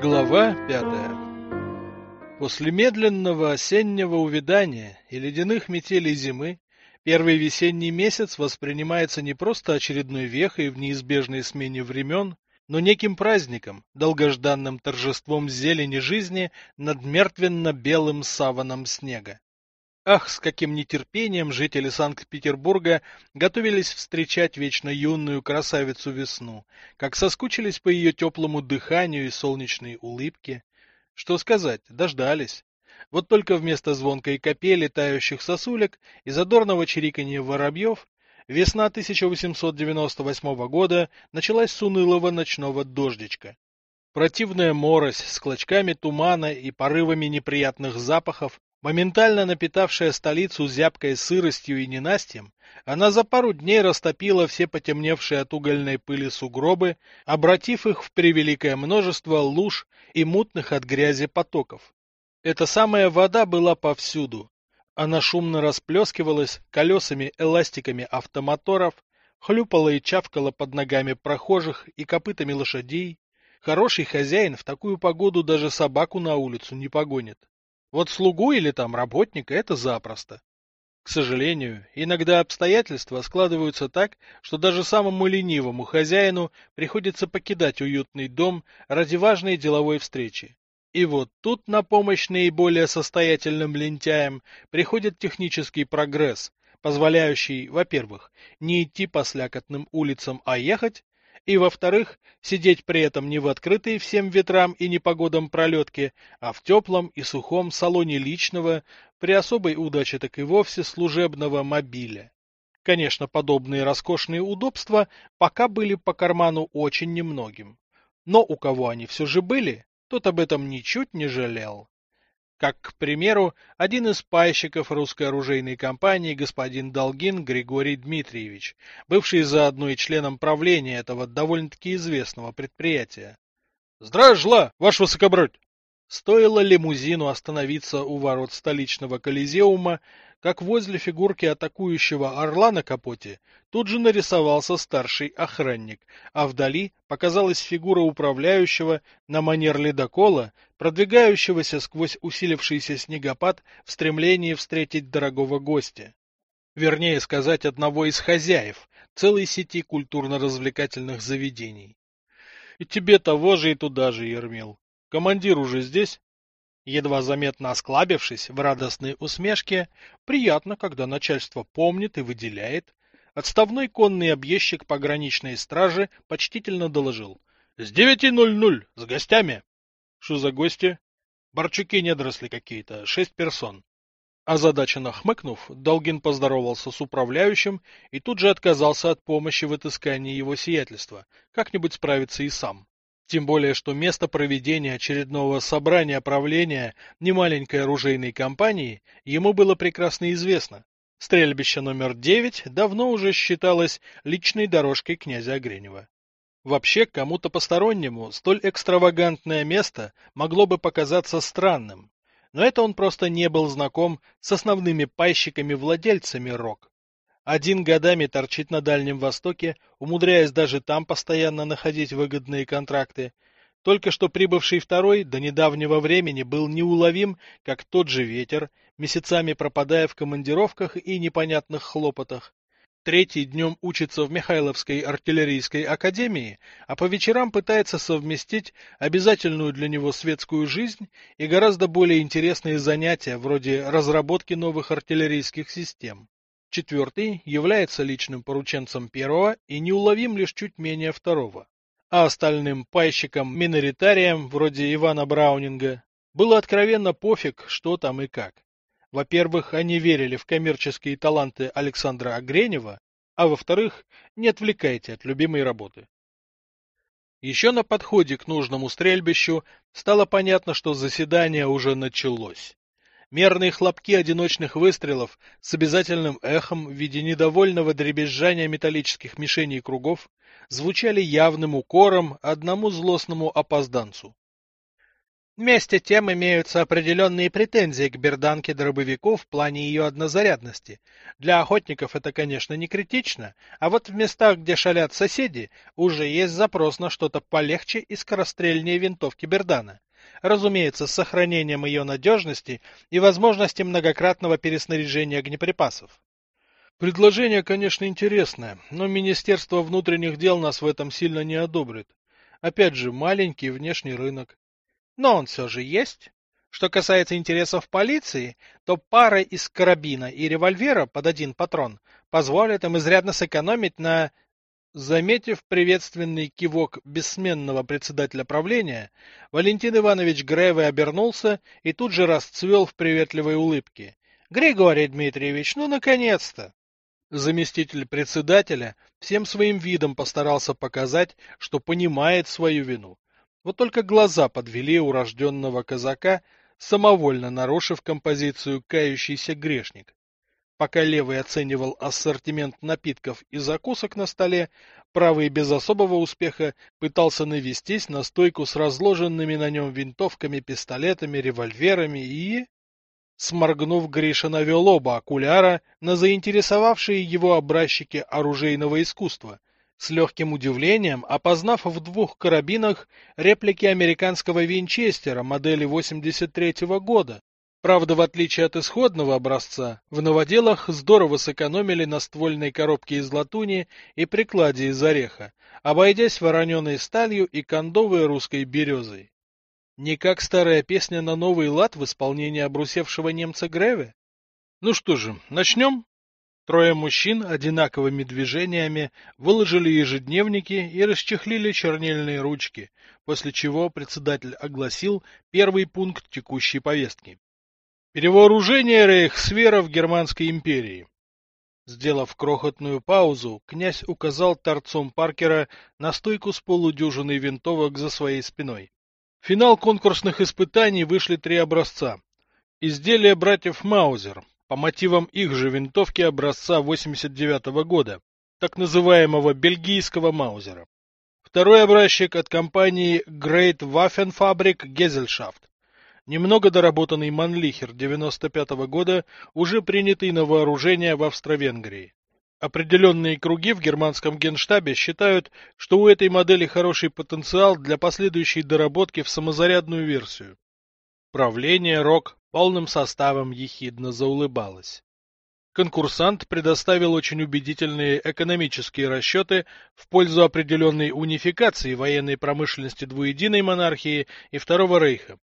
Глава пятая После медленного осеннего увядания и ледяных метелей зимы первый весенний месяц воспринимается не просто очередной вехой в неизбежной смене времен, но неким праздником, долгожданным торжеством зелени жизни над мертвенно-белым саваном снега. Ах, с каким нетерпением жители Санкт-Петербурга готовились встречать вечно юную красавицу весну, как соскучились по ее теплому дыханию и солнечной улыбке. Что сказать, дождались. Вот только вместо звонкой капели тающих сосулек и задорного чириканья воробьев весна 1898 года началась с унылого ночного дождичка. Противная морось с клочками тумана и порывами неприятных запахов, моментально напитавшая столицу зябкой сыростью и ненастьем, она за пару дней растопила все потемневшие от угольной пыли сугробы, обратив их в превеликое множество луж и мутных от грязи потоков. Эта самая вода была повсюду. Она шумно расплескивалась колесами-эластиками автомоторов, хлюпала и чавкала под ногами прохожих и копытами лошадей. Хороший хозяин в такую погоду даже собаку на улицу не погонит. Вот слугу или там работника это запросто. К сожалению, иногда обстоятельства складываются так, что даже самому ленивому хозяину приходится покидать уютный дом ради важной деловой встречи. И вот тут на помощь наиболее состоятельным лентяям приходит технический прогресс, позволяющий, во-первых, не идти по слякотным улицам, а ехать, и, во-вторых, сидеть при этом не в открытой всем ветрам и непогодам пролетке, а в теплом и сухом салоне личного, при особой удаче так и вовсе служебного мобиля. Конечно, подобные роскошные удобства пока были по карману очень немногим. Но у кого они все же были, тот об этом ничуть не жалел. Как, к примеру, один из пайщиков русской оружейной компании господин Долгин Григорий Дмитриевич, бывший заодно и членом правления этого довольно-таки известного предприятия. «Здравия ваш высокобродь!» Стоило лимузину остановиться у ворот столичного колизеума, как возле фигурки атакующего орла на капоте тут же нарисовался старший охранник, а вдали показалась фигура управляющего на манер ледокола, продвигающегося сквозь усилившийся снегопад в стремлении встретить дорогого гостя. Вернее сказать, одного из хозяев целой сети культурно-развлекательных заведений. И тебе того же и туда же, Ермил. Командир уже здесь? Едва заметно осклабившись в радостной усмешке, приятно, когда начальство помнит и выделяет, отставной конный объездчик пограничной стражи почтительно доложил. — С девяти ноль ноль, с гостями. — Что за гости? — Борчуки-недоросли какие-то, шесть персон. Озадаченно хмыкнув, Долгин поздоровался с управляющим и тут же отказался от помощи в отыскании его сиятельства, как-нибудь справиться и сам. Тем более, что место проведения очередного собрания правления немаленькой оружейной компании ему было прекрасно известно. Стрельбище номер девять давно уже считалось личной дорожкой князя Огренева. Вообще, кому-то постороннему столь экстравагантное место могло бы показаться странным, но это он просто не был знаком с основными пайщиками-владельцами РОК. Один годами торчит на Дальнем Востоке, умудряясь даже там постоянно находить выгодные контракты. Только что прибывший второй до недавнего времени был неуловим, как тот же ветер, месяцами пропадая в командировках и непонятных хлопотах. Третий днем учится в Михайловской артиллерийской академии, а по вечерам пытается совместить обязательную для него светскую жизнь и гораздо более интересные занятия вроде разработки новых артиллерийских систем. Четвертый является личным порученцем первого и неуловим лишь чуть менее второго. А остальным пайщикам-миноритариям, вроде Ивана Браунинга, было откровенно пофиг, что там и как. Во-первых, они верили в коммерческие таланты Александра Огренева, а во-вторых, не отвлекайте от любимой работы. Еще на подходе к нужному стрельбищу стало понятно, что заседание уже началось. Мерные хлопки одиночных выстрелов с обязательным эхом в виде недовольного дребезжания металлических мишеней кругов звучали явным укором одному злостному опозданцу. Вместе тем имеются определенные претензии к берданке дробовиков в плане ее однозарядности. Для охотников это, конечно, не критично, а вот в местах, где шалят соседи, уже есть запрос на что-то полегче и скорострельнее винтовки Бердана. Разумеется, с сохранением ее надежности и возможности многократного переснаряжения огнеприпасов. Предложение, конечно, интересное, но Министерство внутренних дел нас в этом сильно не одобрит. Опять же, маленький внешний рынок но он все же есть. Что касается интересов полиции, то пара из карабина и револьвера под один патрон позволит им изрядно сэкономить на... Заметив приветственный кивок бессменного председателя правления, Валентин Иванович Гревый обернулся и тут же расцвел в приветливой улыбке. — Григорий Дмитриевич, ну наконец-то! Заместитель председателя всем своим видом постарался показать, что понимает свою вину, вот только глаза подвели урожденного казака, самовольно нарушив композицию «Кающийся грешник». Пока левый оценивал ассортимент напитков и закусок на столе, правый без особого успеха пытался навестись на стойку с разложенными на нем винтовками, пистолетами, револьверами и... Сморгнув, Гриша навел оба окуляра на заинтересовавшие его образчики оружейного искусства, с легким удивлением опознав в двух карабинах реплики американского винчестера модели 83 -го года. Правда, в отличие от исходного образца, в новоделах здорово сэкономили на ствольной коробке из латуни и прикладе из ореха, обойдясь вороненой сталью и кондовой русской березой. Не как старая песня на новый лад в исполнении обрусевшего немца Греве? Ну что же, начнем? Трое мужчин одинаковыми движениями выложили ежедневники и расчехлили чернильные ручки, после чего председатель огласил первый пункт текущей повестки. Перевооружение рейхсвера в Германской империи. Сделав крохотную паузу, князь указал торцом Паркера на стойку с полудюжиной винтовок за своей спиной. В финал конкурсных испытаний вышли три образца. Изделия братьев Маузер, по мотивам их же винтовки образца 89 -го года, так называемого бельгийского Маузера. Второй образчик от компании Great Waffenfabrik Gesellschaft. Немного доработанный Манлихер 95 -го года, уже принятый на вооружение в Австро-Венгрии. Определенные круги в германском генштабе считают, что у этой модели хороший потенциал для последующей доработки в самозарядную версию. Правление РОК полным составом ехидно заулыбалась. Конкурсант предоставил очень убедительные экономические расчеты в пользу определенной унификации военной промышленности двуединой монархии и Второго Рейха.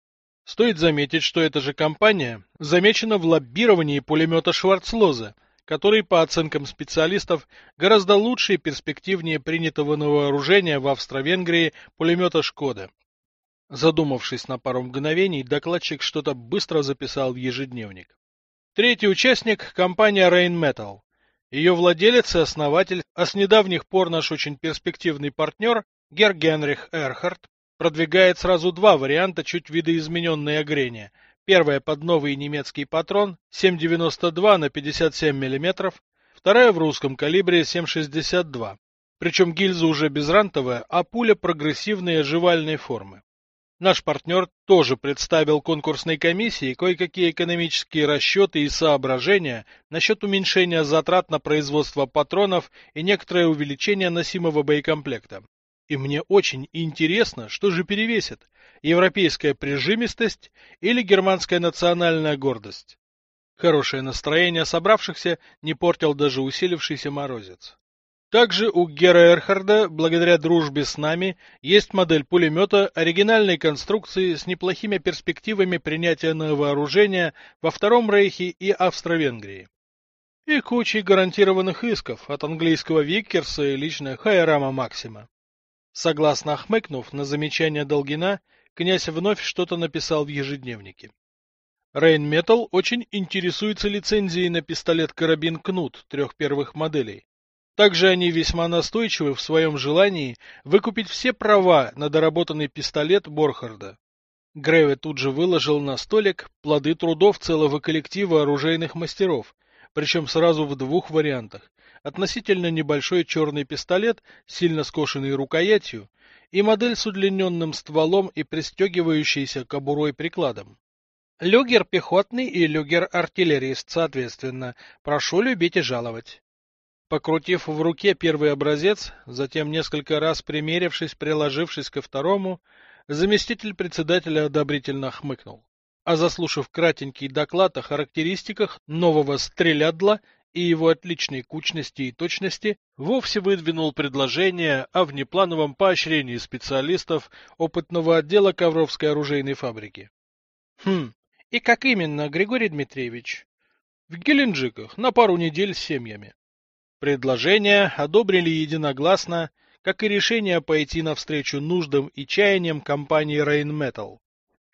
Стоит заметить, что эта же компания замечена в лоббировании пулемета Шварцлоза, который, по оценкам специалистов, гораздо лучше и перспективнее принятого на вооружение в Австро-Венгрии пулемета Шкода. Задумавшись на пару мгновений, докладчик что-то быстро записал в ежедневник. Третий участник – компания Rain Metal. Ее владелец и основатель, а с недавних пор наш очень перспективный партнер Гер Генрих Эрхард, продвигает сразу два варианта чуть видоизмененной огрения. Первая под новый немецкий патрон 7,92 на 57 мм, вторая в русском калибре 7,62. Причем гильза уже безрантовая, а пуля прогрессивной оживальной формы. Наш партнер тоже представил конкурсной комиссии кое-какие экономические расчеты и соображения насчет уменьшения затрат на производство патронов и некоторое увеличение носимого боекомплекта. И мне очень интересно, что же перевесит – европейская прижимистость или германская национальная гордость. Хорошее настроение собравшихся не портил даже усилившийся морозец. Также у Гера Эрхарда, благодаря дружбе с нами, есть модель пулемета оригинальной конструкции с неплохими перспективами принятия на вооружение во Втором Рейхе и Австро-Венгрии. И кучей гарантированных исков от английского Виккерса и лично Хайрама Максима. Согласно хмыкнув на замечание Долгина, князь вновь что-то написал в ежедневнике. Рейн Метал очень интересуется лицензией на пистолет-карабин Кнут трех первых моделей. Также они весьма настойчивы в своем желании выкупить все права на доработанный пистолет Борхарда. Греве тут же выложил на столик плоды трудов целого коллектива оружейных мастеров, причем сразу в двух вариантах. Относительно небольшой черный пистолет, сильно скошенный рукоятью, и модель с удлиненным стволом и пристегивающейся кобурой прикладом. Люгер пехотный и люгер артиллерист, соответственно. Прошу любить и жаловать. Покрутив в руке первый образец, затем несколько раз примерившись, приложившись ко второму, заместитель председателя одобрительно хмыкнул. А заслушав кратенький доклад о характеристиках нового стрелядла и его отличной кучности и точности, вовсе выдвинул предложение о внеплановом поощрении специалистов опытного отдела Ковровской оружейной фабрики. Хм, и как именно, Григорий Дмитриевич? В Геленджиках, на пару недель с семьями. Предложение одобрили единогласно, как и решение пойти навстречу нуждам и чаяниям компании Rheinmetall.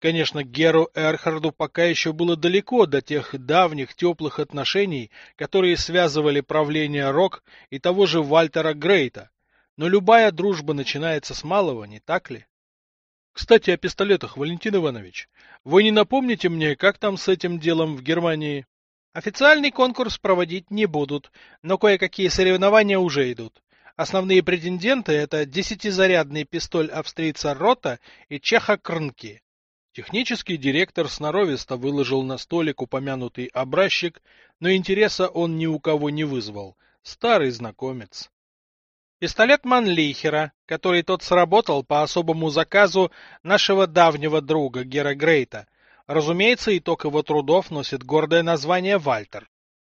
Конечно, Геру Эрхарду пока еще было далеко до тех давних теплых отношений, которые связывали правление Рок и того же Вальтера Грейта. Но любая дружба начинается с малого, не так ли? Кстати, о пистолетах, Валентин Иванович. Вы не напомните мне, как там с этим делом в Германии? Официальный конкурс проводить не будут, но кое-какие соревнования уже идут. Основные претенденты это десятизарядный пистоль австрийца Рота и чеха Крнки. Технический директор сноровисто выложил на столик упомянутый образчик, но интереса он ни у кого не вызвал. Старый знакомец. Пистолет Манлихера, который тот сработал по особому заказу нашего давнего друга Гера Грейта. Разумеется, итог его трудов носит гордое название Вальтер.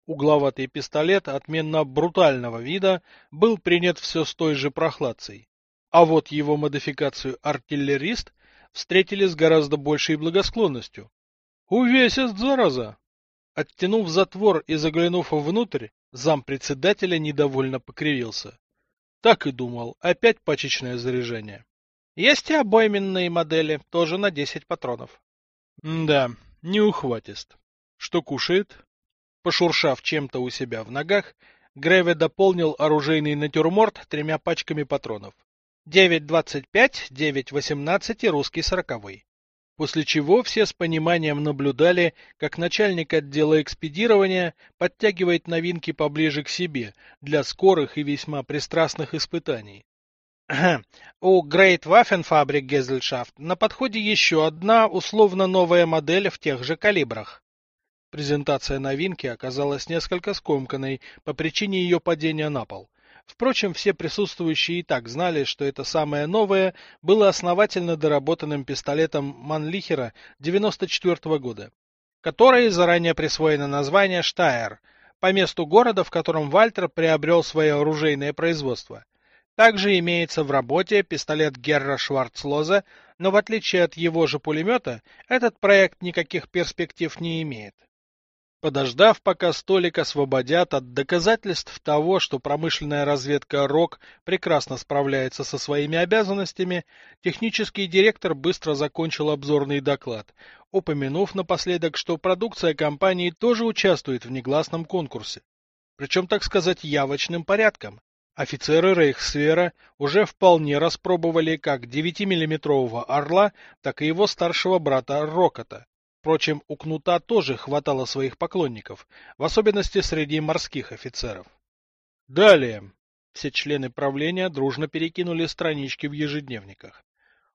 Угловатый пистолет отменно брутального вида был принят все с той же прохладцей. А вот его модификацию артиллерист встретили с гораздо большей благосклонностью. Увесист, зараза! Оттянув затвор и заглянув внутрь, зампредседателя недовольно покривился. Так и думал, опять пачечное заряжение. Есть и обойменные модели, тоже на 10 патронов. М да, не ухватист. Что кушает? Пошуршав чем-то у себя в ногах, Греве дополнил оружейный натюрморт тремя пачками патронов. 9.25, 9.18 и русский сороковой. После чего все с пониманием наблюдали, как начальник отдела экспедирования подтягивает новинки поближе к себе для скорых и весьма пристрастных испытаний. У Great Waffen Fabrik Gesellschaft на подходе еще одна условно новая модель в тех же калибрах. Презентация новинки оказалась несколько скомканной по причине ее падения на пол. Впрочем, все присутствующие и так знали, что это самое новое было основательно доработанным пистолетом Манлихера 94 -го года, которой заранее присвоено название Штайер, по месту города, в котором Вальтер приобрел свое оружейное производство. Также имеется в работе пистолет Герра Шварцлоза, но в отличие от его же пулемета, этот проект никаких перспектив не имеет. Подождав, пока столик освободят от доказательств того, что промышленная разведка РОК прекрасно справляется со своими обязанностями, технический директор быстро закончил обзорный доклад, упомянув напоследок, что продукция компании тоже участвует в негласном конкурсе. Причем, так сказать, явочным порядком. Офицеры Рейхсвера уже вполне распробовали как 9-миллиметрового «Орла», так и его старшего брата Рокота. Впрочем, у Кнута тоже хватало своих поклонников, в особенности среди морских офицеров. Далее. Все члены правления дружно перекинули странички в ежедневниках.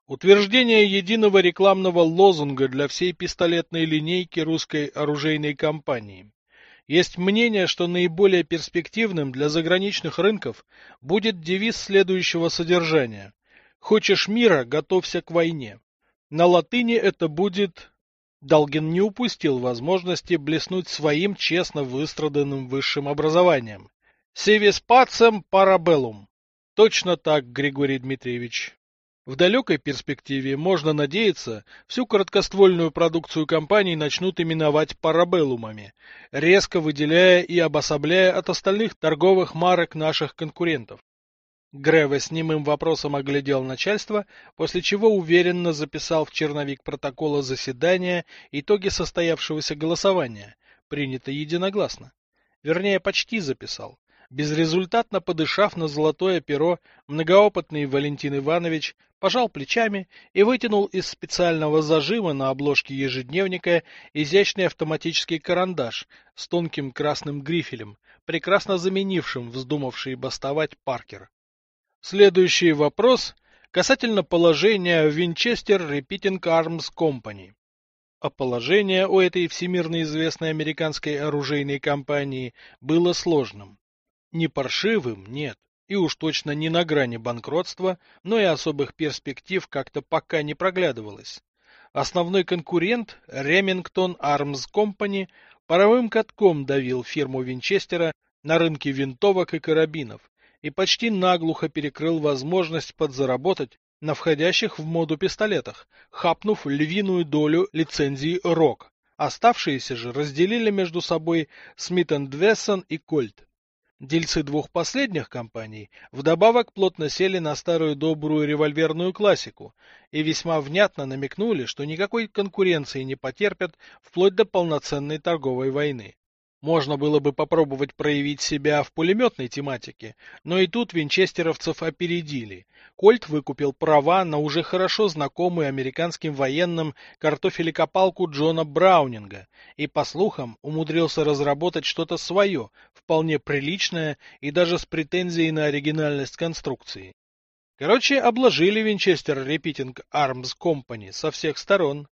Утверждение единого рекламного лозунга для всей пистолетной линейки русской оружейной компании. Есть мнение, что наиболее перспективным для заграничных рынков будет девиз следующего содержания. «Хочешь мира, готовься к войне». На латыни это будет Долгин не упустил возможности блеснуть своим честно выстраданным высшим образованием. «Севис пацем парабеллум». Точно так, Григорий Дмитриевич. В далекой перспективе, можно надеяться, всю короткоствольную продукцию компаний начнут именовать парабеллумами, резко выделяя и обособляя от остальных торговых марок наших конкурентов. Греве с немым вопросом оглядел начальство, после чего уверенно записал в черновик протокола заседания итоги состоявшегося голосования, принято единогласно. Вернее, почти записал. Безрезультатно подышав на золотое перо, многоопытный Валентин Иванович пожал плечами и вытянул из специального зажима на обложке ежедневника изящный автоматический карандаш с тонким красным грифелем, прекрасно заменившим вздумавший бастовать Паркер. Следующий вопрос касательно положения Winchester Repeating Arms Company. А положение у этой всемирно известной американской оружейной компании было сложным. Не паршивым, нет, и уж точно не на грани банкротства, но и особых перспектив как-то пока не проглядывалось. Основной конкурент, Remington Arms Company, паровым катком давил фирму Винчестера на рынке винтовок и карабинов и почти наглухо перекрыл возможность подзаработать на входящих в моду пистолетах, хапнув львиную долю лицензии РОК. Оставшиеся же разделили между собой Смит Вессон и Кольт. Дельцы двух последних компаний вдобавок плотно сели на старую добрую револьверную классику и весьма внятно намекнули, что никакой конкуренции не потерпят вплоть до полноценной торговой войны. Можно было бы попробовать проявить себя в пулеметной тематике, но и тут винчестеровцев опередили. Кольт выкупил права на уже хорошо знакомую американским военным картофелекопалку Джона Браунинга и, по слухам, умудрился разработать что-то свое, вполне приличное и даже с претензией на оригинальность конструкции. Короче, обложили Винчестер Repeating Arms Company со всех сторон.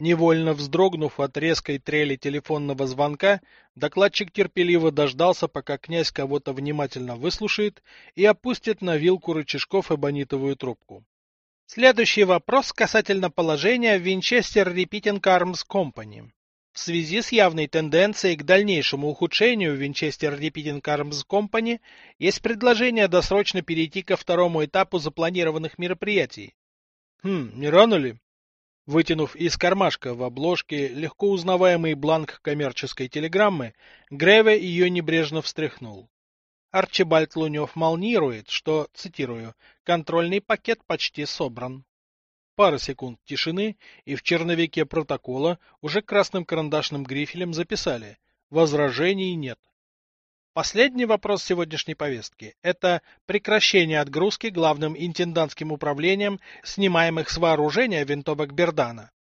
Невольно вздрогнув от резкой трели телефонного звонка, докладчик терпеливо дождался, пока князь кого-то внимательно выслушает и опустит на вилку рычажков эбонитовую трубку. Следующий вопрос касательно положения в Winchester Repeating Arms Company. В связи с явной тенденцией к дальнейшему ухудшению Winchester Repeating Arms Company есть предложение досрочно перейти ко второму этапу запланированных мероприятий. Хм, не рано ли? Вытянув из кармашка в обложке легко узнаваемый бланк коммерческой телеграммы, Греве ее небрежно встряхнул. Арчибальд Лунев молнирует, что, цитирую, «контрольный пакет почти собран». Пара секунд тишины, и в черновике протокола уже красным карандашным грифелем записали «возражений нет». Последний вопрос сегодняшней повестки – это прекращение отгрузки главным интендантским управлением снимаемых с вооружения винтовок Бердана.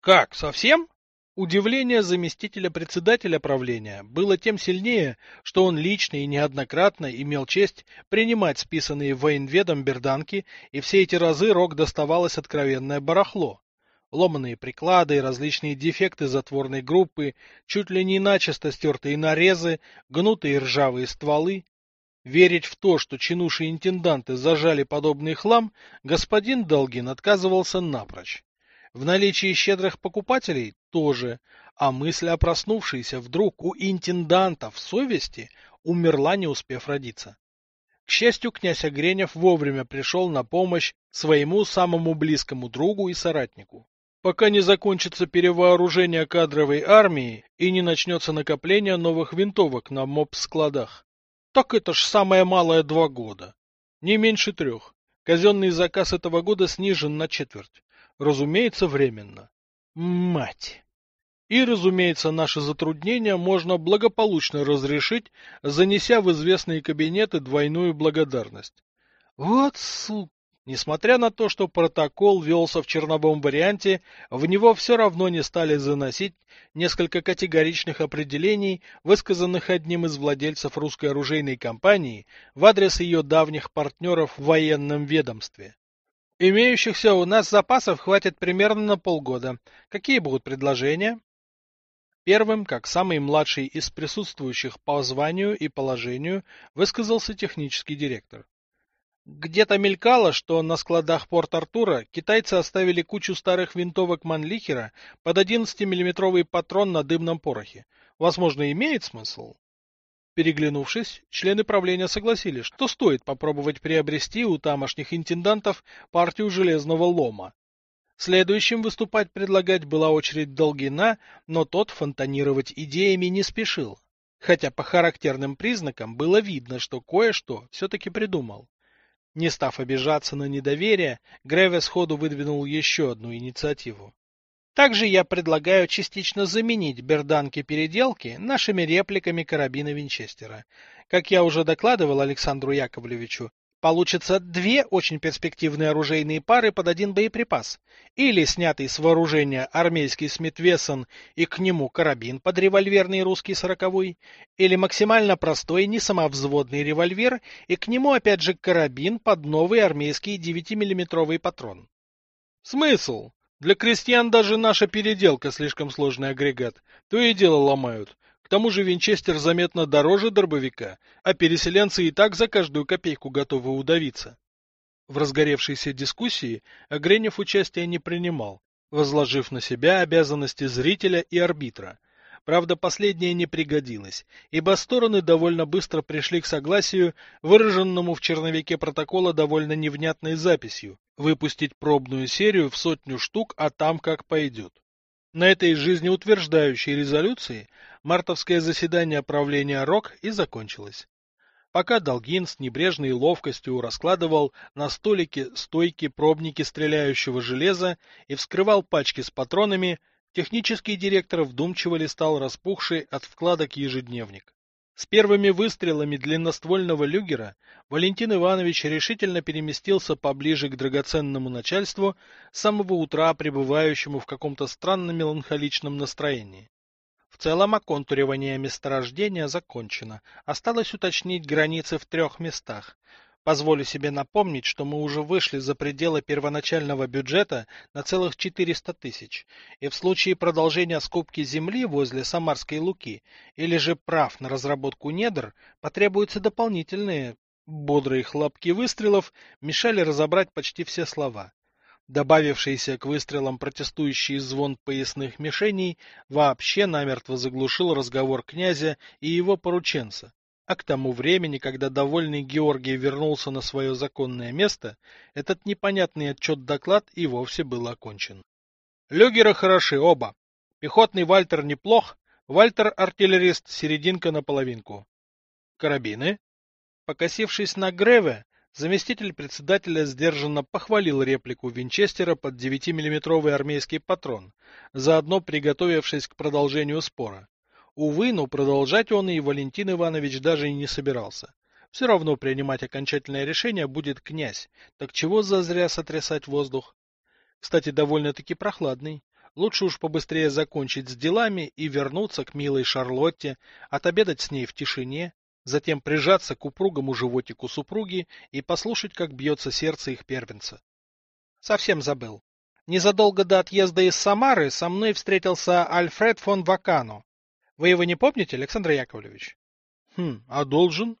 Как, совсем? Удивление заместителя председателя правления было тем сильнее, что он лично и неоднократно имел честь принимать списанные военведом берданки, и все эти разы Рок доставалось откровенное барахло ломаные приклады различные дефекты затворной группы, чуть ли не начисто стертые нарезы, гнутые ржавые стволы. Верить в то, что чинуши-интенданты зажали подобный хлам, господин Долгин отказывался напрочь. В наличии щедрых покупателей тоже, а мысль о проснувшейся вдруг у интендантов совести умерла, не успев родиться. К счастью, князь Огренев вовремя пришел на помощь своему самому близкому другу и соратнику пока не закончится перевооружение кадровой армии и не начнется накопление новых винтовок на моб-складах. Так это ж самое малое два года. Не меньше трех. Казенный заказ этого года снижен на четверть. Разумеется, временно. Мать! И, разумеется, наши затруднения можно благополучно разрешить, занеся в известные кабинеты двойную благодарность. Вот сука! Несмотря на то, что протокол велся в черновом варианте, в него все равно не стали заносить несколько категоричных определений, высказанных одним из владельцев русской оружейной компании в адрес ее давних партнеров в военном ведомстве. Имеющихся у нас запасов хватит примерно на полгода. Какие будут предложения? Первым, как самый младший из присутствующих по званию и положению, высказался технический директор. Где-то мелькало, что на складах Порт-Артура китайцы оставили кучу старых винтовок Манлихера под 11-миллиметровый патрон на дымном порохе. Возможно, имеет смысл? Переглянувшись, члены правления согласились, что стоит попробовать приобрести у тамошних интендантов партию железного лома. Следующим выступать предлагать была очередь Долгина, но тот фонтанировать идеями не спешил. Хотя по характерным признакам было видно, что кое-что все-таки придумал. Не став обижаться на недоверие, Греве сходу выдвинул еще одну инициативу. Также я предлагаю частично заменить берданки-переделки нашими репликами карабина Винчестера. Как я уже докладывал Александру Яковлевичу, Получится две очень перспективные оружейные пары под один боеприпас. Или снятый с вооружения армейский Смит Вессон и к нему карабин под револьверный русский сороковой. Или максимально простой несамовзводный револьвер и к нему опять же карабин под новый армейский 9-миллиметровый патрон. Смысл? Для крестьян даже наша переделка слишком сложный агрегат. То и дело ломают тому же Винчестер заметно дороже дробовика, а переселенцы и так за каждую копейку готовы удавиться. В разгоревшейся дискуссии Огренев участия не принимал, возложив на себя обязанности зрителя и арбитра. Правда, последнее не пригодилось, ибо стороны довольно быстро пришли к согласию, выраженному в черновике протокола довольно невнятной записью, выпустить пробную серию в сотню штук, а там как пойдет. На этой жизнеутверждающей резолюции мартовское заседание правления РОК и закончилось. Пока Долгин с небрежной ловкостью раскладывал на столике стойки пробники стреляющего железа и вскрывал пачки с патронами, технический директор вдумчиво листал распухший от вкладок ежедневник. С первыми выстрелами длинноствольного люгера Валентин Иванович решительно переместился поближе к драгоценному начальству, с самого утра пребывающему в каком-то странно меланхоличном настроении. В целом оконтуривание месторождения закончено. Осталось уточнить границы в трех местах. Позволю себе напомнить, что мы уже вышли за пределы первоначального бюджета на целых 400 тысяч, и в случае продолжения скупки земли возле Самарской Луки или же прав на разработку недр потребуются дополнительные... Бодрые хлопки выстрелов мешали разобрать почти все слова. Добавившийся к выстрелам протестующий звон поясных мишеней вообще намертво заглушил разговор князя и его порученца. А к тому времени, когда довольный Георгий вернулся на свое законное место, этот непонятный отчет-доклад и вовсе был окончен. Люгеры хороши оба. Пехотный Вальтер неплох, Вальтер артиллерист серединка на половинку. Карабины? Покосившись на Греве, заместитель председателя сдержанно похвалил реплику Винчестера под 9-миллиметровый армейский патрон, заодно приготовившись к продолжению спора. Увы, но продолжать он и Валентин Иванович даже и не собирался. Все равно принимать окончательное решение будет князь, так чего зазря сотрясать воздух? Кстати, довольно-таки прохладный. Лучше уж побыстрее закончить с делами и вернуться к милой Шарлотте, отобедать с ней в тишине, затем прижаться к упругому животику супруги и послушать, как бьется сердце их первенца. Совсем забыл. Незадолго до отъезда из Самары со мной встретился Альфред фон Вакано, вы его не помните, Александр Яковлевич? Хм, а должен?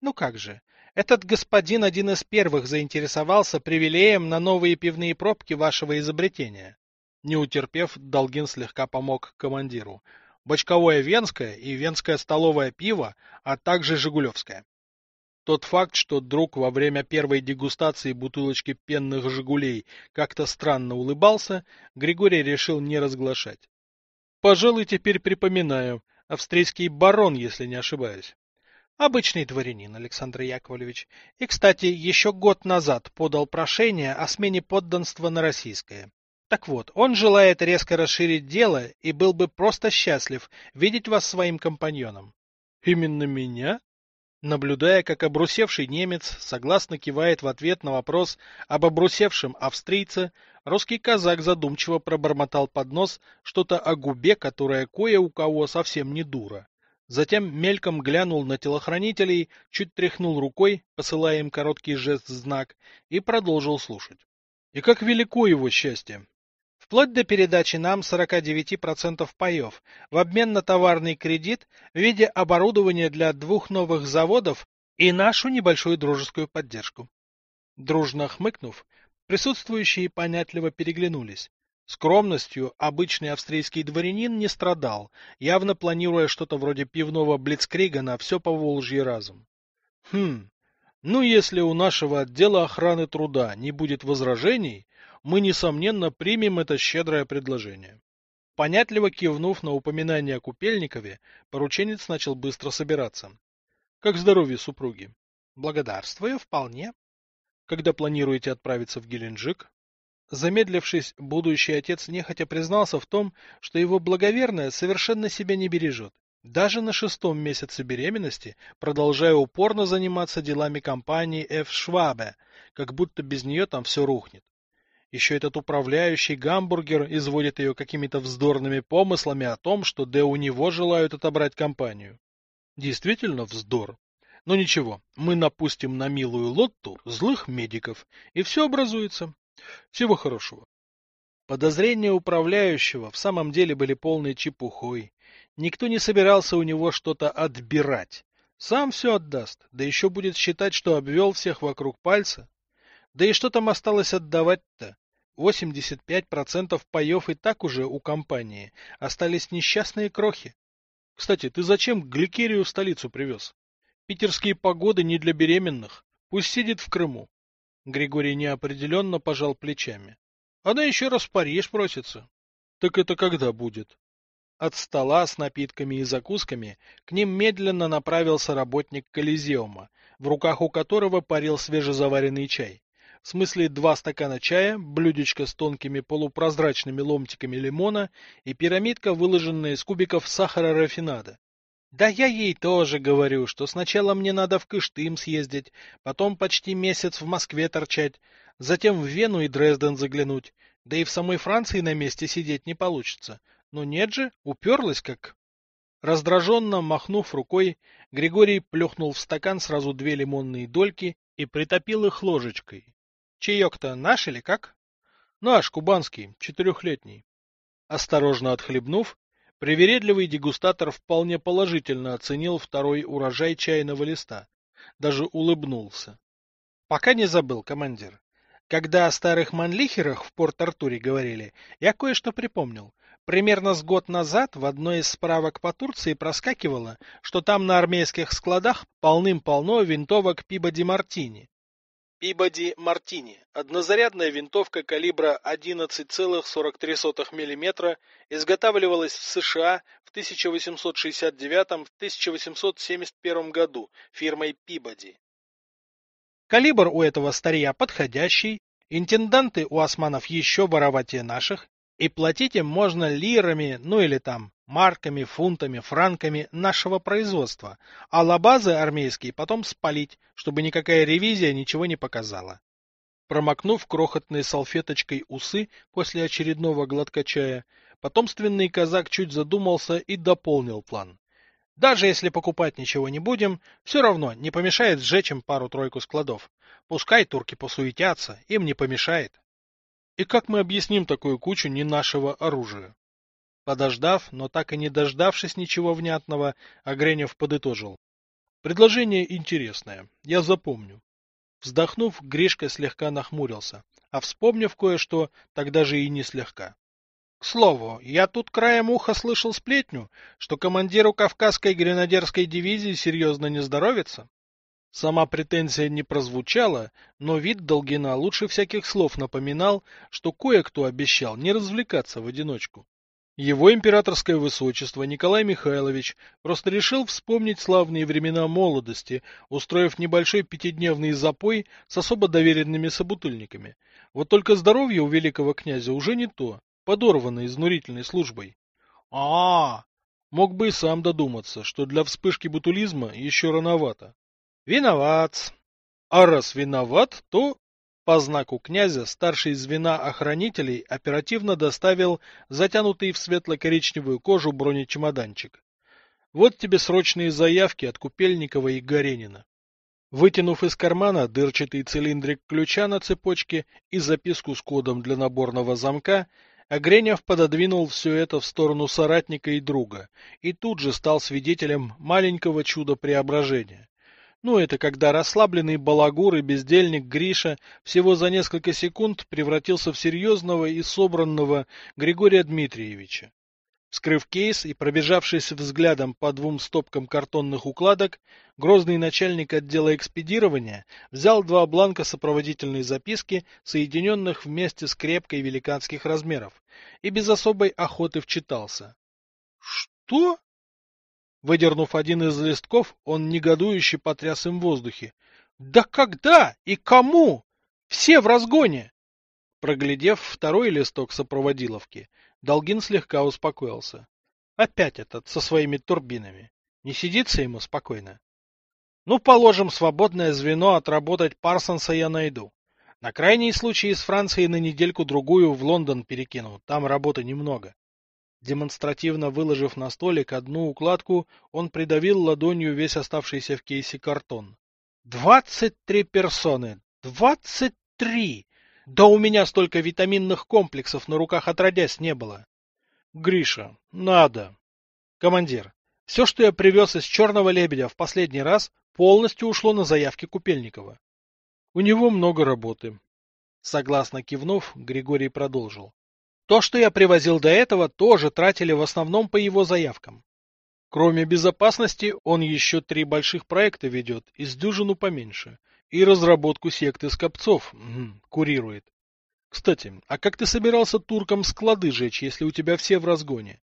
Ну как же. Этот господин один из первых заинтересовался привилеем на новые пивные пробки вашего изобретения. Не утерпев, Долгин слегка помог командиру. Бочковое венское и венское столовое пиво, а также жигулевское. Тот факт, что друг во время первой дегустации бутылочки пенных «Жигулей» как-то странно улыбался, Григорий решил не разглашать. Пожалуй, теперь припоминаю. Австрийский барон, если не ошибаюсь. Обычный дворянин, Александр Яковлевич. И, кстати, еще год назад подал прошение о смене подданства на российское. Так вот, он желает резко расширить дело и был бы просто счастлив видеть вас своим компаньоном. Именно меня? Наблюдая, как обрусевший немец согласно кивает в ответ на вопрос об обрусевшем австрийце, русский казак задумчиво пробормотал под нос что-то о губе, которая кое у кого совсем не дура. Затем мельком глянул на телохранителей, чуть тряхнул рукой, посылая им короткий жест-знак, и продолжил слушать. И как велико его счастье! Вплоть до передачи нам 49% паев в обмен на товарный кредит в виде оборудования для двух новых заводов и нашу небольшую дружескую поддержку. Дружно хмыкнув, присутствующие понятливо переглянулись. Скромностью обычный австрийский дворянин не страдал, явно планируя что-то вроде пивного блицкрига на все по Волжье разум. Хм, ну если у нашего отдела охраны труда не будет возражений, мы, несомненно, примем это щедрое предложение. Понятливо кивнув на упоминание о Купельникове, порученец начал быстро собираться. Как здоровье супруги? Благодарствую, вполне. Когда планируете отправиться в Геленджик? Замедлившись, будущий отец нехотя признался в том, что его благоверная совершенно себя не бережет. Даже на шестом месяце беременности продолжаю упорно заниматься делами компании F. Schwabe, как будто без нее там все рухнет. Еще этот управляющий гамбургер изводит ее какими-то вздорными помыслами о том, что да у него желают отобрать компанию. Действительно вздор. Но ничего, мы напустим на милую Лотту злых медиков, и все образуется. Всего хорошего. Подозрения управляющего в самом деле были полной чепухой. Никто не собирался у него что-то отбирать. Сам все отдаст, да еще будет считать, что обвел всех вокруг пальца. Да и что там осталось отдавать-то? 85% паев и так уже у компании. Остались несчастные крохи. Кстати, ты зачем гликерию в столицу привез? Питерские погоды не для беременных. Пусть сидит в Крыму. Григорий неопределенно пожал плечами. Она еще раз в Париж просится. Так это когда будет? От стола с напитками и закусками к ним медленно направился работник Колизеума, в руках у которого парил свежезаваренный чай. В смысле два стакана чая, блюдечко с тонкими полупрозрачными ломтиками лимона и пирамидка, выложенная из кубиков сахара рафинада. Да я ей тоже говорю, что сначала мне надо в Кыштым съездить, потом почти месяц в Москве торчать, затем в Вену и Дрезден заглянуть, да и в самой Франции на месте сидеть не получится. Но нет же, уперлась как... Раздраженно махнув рукой, Григорий плюхнул в стакан сразу две лимонные дольки и притопил их ложечкой. Чаек-то наш или как? Наш, кубанский, четырехлетний. Осторожно отхлебнув, привередливый дегустатор вполне положительно оценил второй урожай чайного листа. Даже улыбнулся. Пока не забыл, командир. Когда о старых манлихерах в Порт-Артуре говорили, я кое-что припомнил. Примерно с год назад в одной из справок по Турции проскакивало, что там на армейских складах полным-полно винтовок Пибоди Мартини. Пибоди Мартини – однозарядная винтовка калибра 11,43 мм, изготавливалась в США в 1869-1871 году фирмой Пибоди. Калибр у этого старья подходящий, интенданты у османов еще вороватее наших, и платить им можно лирами, ну или там марками, фунтами, франками нашего производства, а лабазы армейские потом спалить, чтобы никакая ревизия ничего не показала. Промокнув крохотной салфеточкой усы после очередного глотка чая, потомственный казак чуть задумался и дополнил план. Даже если покупать ничего не будем, все равно не помешает сжечь им пару-тройку складов. Пускай турки посуетятся, им не помешает. И как мы объясним такую кучу не нашего оружия? Подождав, но так и не дождавшись ничего внятного, Огренев подытожил. Предложение интересное, я запомню. Вздохнув, Гришка слегка нахмурился, а вспомнив кое-что, тогда же и не слегка. К слову, я тут краем уха слышал сплетню, что командиру Кавказской гренадерской дивизии серьезно не здоровится. Сама претензия не прозвучала, но вид Долгина лучше всяких слов напоминал, что кое-кто обещал не развлекаться в одиночку. Его императорское высочество Николай Михайлович просто решил вспомнить славные времена молодости, устроив небольшой пятидневный запой с особо доверенными собутыльниками. Вот только здоровье у великого князя уже не то, подорвано изнурительной службой. А, -а, а Мог бы и сам додуматься, что для вспышки бутулизма еще рановато. Виноват. А раз виноват, то по знаку князя старший звена охранителей оперативно доставил затянутый в светло-коричневую кожу бронечемоданчик. Вот тебе срочные заявки от Купельникова и Горенина. Вытянув из кармана дырчатый цилиндрик ключа на цепочке и записку с кодом для наборного замка, Огренев пододвинул все это в сторону соратника и друга и тут же стал свидетелем маленького чуда преображения. Ну, это когда расслабленный балагур и бездельник Гриша всего за несколько секунд превратился в серьезного и собранного Григория Дмитриевича. Вскрыв кейс и пробежавшись взглядом по двум стопкам картонных укладок, грозный начальник отдела экспедирования взял два бланка сопроводительной записки, соединенных вместе с крепкой великанских размеров, и без особой охоты вчитался. — Что? Выдернув один из листков, он негодующе потряс им в воздухе. «Да когда и кому? Все в разгоне!» Проглядев второй листок сопроводиловки, Долгин слегка успокоился. Опять этот со своими турбинами. Не сидится ему спокойно. Ну, положим, свободное звено отработать Парсонса я найду. На крайний случай из Франции на недельку-другую в Лондон перекину, там работы немного. Демонстративно выложив на столик одну укладку, он придавил ладонью весь оставшийся в кейсе картон. Двадцать три персоны! Двадцать три! Да у меня столько витаминных комплексов на руках отродясь не было. Гриша, надо. Командир, все, что я привез из Черного Лебедя в последний раз, полностью ушло на заявки Купельникова. У него много работы. Согласно кивнув, Григорий продолжил. То, что я привозил до этого, тоже тратили в основном по его заявкам. Кроме безопасности, он еще три больших проекта ведет, и с дюжину поменьше. И разработку секты скопцов курирует. Кстати, а как ты собирался туркам склады жечь, если у тебя все в разгоне?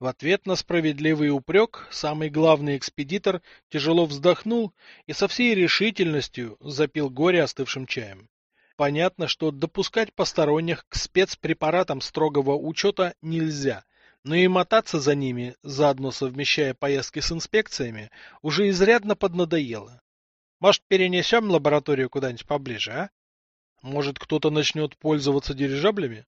В ответ на справедливый упрек самый главный экспедитор тяжело вздохнул и со всей решительностью запил горе остывшим чаем. Понятно, что допускать посторонних к спецпрепаратам строгого учета нельзя, но и мотаться за ними, заодно совмещая поездки с инспекциями, уже изрядно поднадоело. Может, перенесем лабораторию куда-нибудь поближе, а? Может, кто-то начнет пользоваться дирижаблями?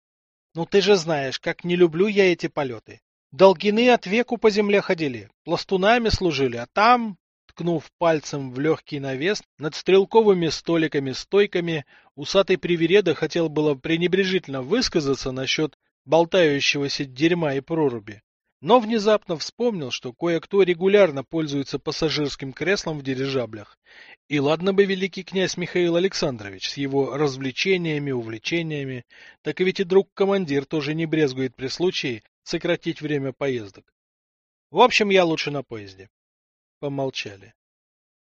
Ну ты же знаешь, как не люблю я эти полеты. Долгины от веку по земле ходили, пластунами служили, а там, ткнув пальцем в легкий навес, над стрелковыми столиками-стойками, усатый привереда хотел было пренебрежительно высказаться насчет болтающегося дерьма и проруби, но внезапно вспомнил, что кое-кто регулярно пользуется пассажирским креслом в дирижаблях. И ладно бы великий князь Михаил Александрович с его развлечениями, увлечениями, так и ведь и друг-командир тоже не брезгует при случае сократить время поездок. В общем, я лучше на поезде. Помолчали.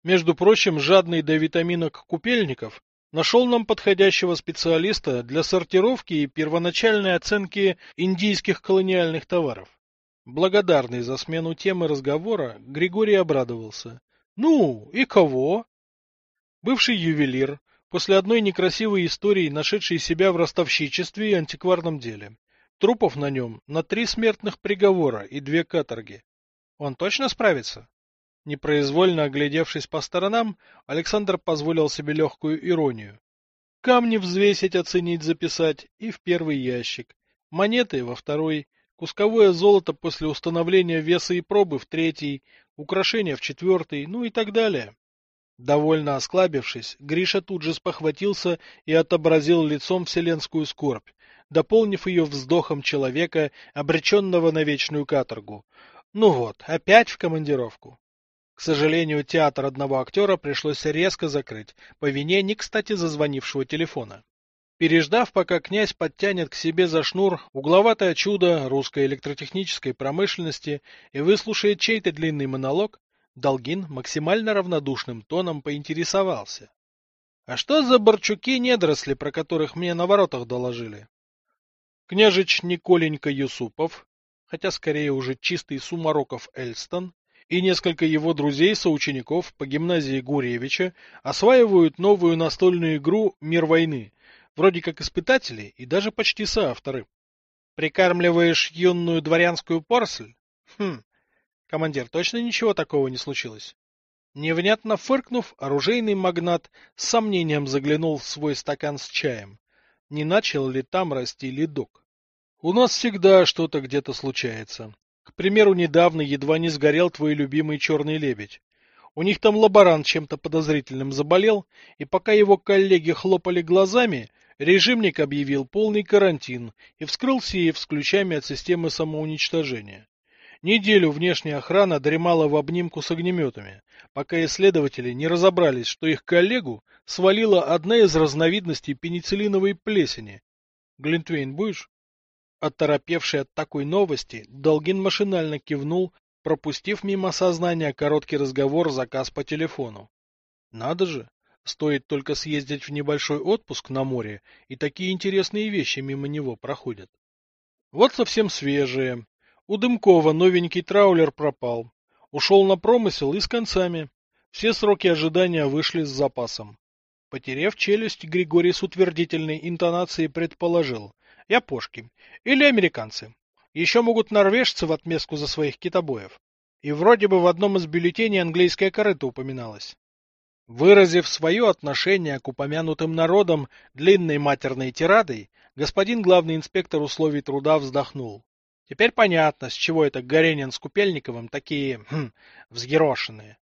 Между прочим, жадный до витаминок купельников нашел нам подходящего специалиста для сортировки и первоначальной оценки индийских колониальных товаров. Благодарный за смену темы разговора, Григорий обрадовался. Ну, и кого? Бывший ювелир, после одной некрасивой истории, нашедший себя в ростовщичестве и антикварном деле. Трупов на нем на три смертных приговора и две каторги. Он точно справится? Непроизвольно оглядевшись по сторонам, Александр позволил себе легкую иронию. Камни взвесить, оценить, записать и в первый ящик. Монеты во второй, кусковое золото после установления веса и пробы в третий, украшения в четвертый, ну и так далее. Довольно осклабившись, Гриша тут же спохватился и отобразил лицом вселенскую скорбь дополнив ее вздохом человека, обреченного на вечную каторгу. Ну вот, опять в командировку. К сожалению, театр одного актера пришлось резко закрыть, по вине не кстати зазвонившего телефона. Переждав, пока князь подтянет к себе за шнур угловатое чудо русской электротехнической промышленности и выслушает чей-то длинный монолог, Долгин максимально равнодушным тоном поинтересовался. — А что за борчуки-недоросли, про которых мне на воротах доложили? княжич Николенька Юсупов, хотя скорее уже чистый Сумароков Эльстон, и несколько его друзей-соучеников по гимназии Гуревича осваивают новую настольную игру «Мир войны», вроде как испытатели и даже почти соавторы. Прикармливаешь юную дворянскую порсель? Хм, командир, точно ничего такого не случилось? Невнятно фыркнув, оружейный магнат с сомнением заглянул в свой стакан с чаем не начал ли там расти ледок. У нас всегда что-то где-то случается. К примеру, недавно едва не сгорел твой любимый черный лебедь. У них там лаборант чем-то подозрительным заболел, и пока его коллеги хлопали глазами, режимник объявил полный карантин и вскрыл сейф с ключами от системы самоуничтожения. Неделю внешняя охрана дремала в обнимку с огнеметами, пока исследователи не разобрались, что их коллегу свалила одна из разновидностей пенициллиновой плесени. Глинтвейн будешь? Оторопевший от такой новости, Долгин машинально кивнул, пропустив мимо сознания короткий разговор заказ по телефону. Надо же, стоит только съездить в небольшой отпуск на море, и такие интересные вещи мимо него проходят. Вот совсем свежие, у Дымкова новенький траулер пропал. Ушел на промысел и с концами. Все сроки ожидания вышли с запасом. Потерев челюсть, Григорий с утвердительной интонацией предположил. Япошки. Или американцы. Еще могут норвежцы в отместку за своих китобоев. И вроде бы в одном из бюллетеней английская корыта упоминалась. Выразив свое отношение к упомянутым народам длинной матерной тирадой, господин главный инспектор условий труда вздохнул. Теперь понятно, с чего это Горенин с Купельниковым такие, хм, взъерошенные.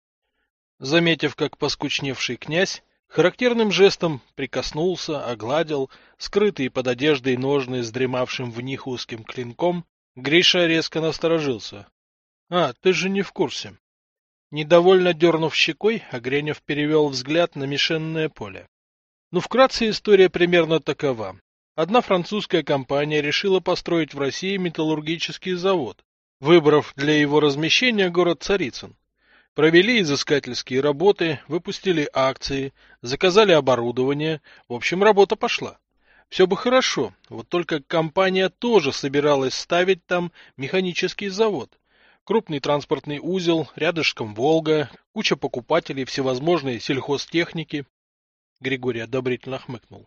Заметив, как поскучневший князь, характерным жестом прикоснулся, огладил скрытые под одеждой ножны с дремавшим в них узким клинком, Гриша резко насторожился. — А, ты же не в курсе. Недовольно дернув щекой, Огренев перевел взгляд на мишенное поле. Ну, вкратце история примерно такова. Одна французская компания решила построить в России металлургический завод, выбрав для его размещения город Царицын. Провели изыскательские работы, выпустили акции, заказали оборудование, в общем, работа пошла. Все бы хорошо, вот только компания тоже собиралась ставить там механический завод. Крупный транспортный узел, рядышком Волга, куча покупателей всевозможной сельхозтехники. Григорий одобрительно хмыкнул.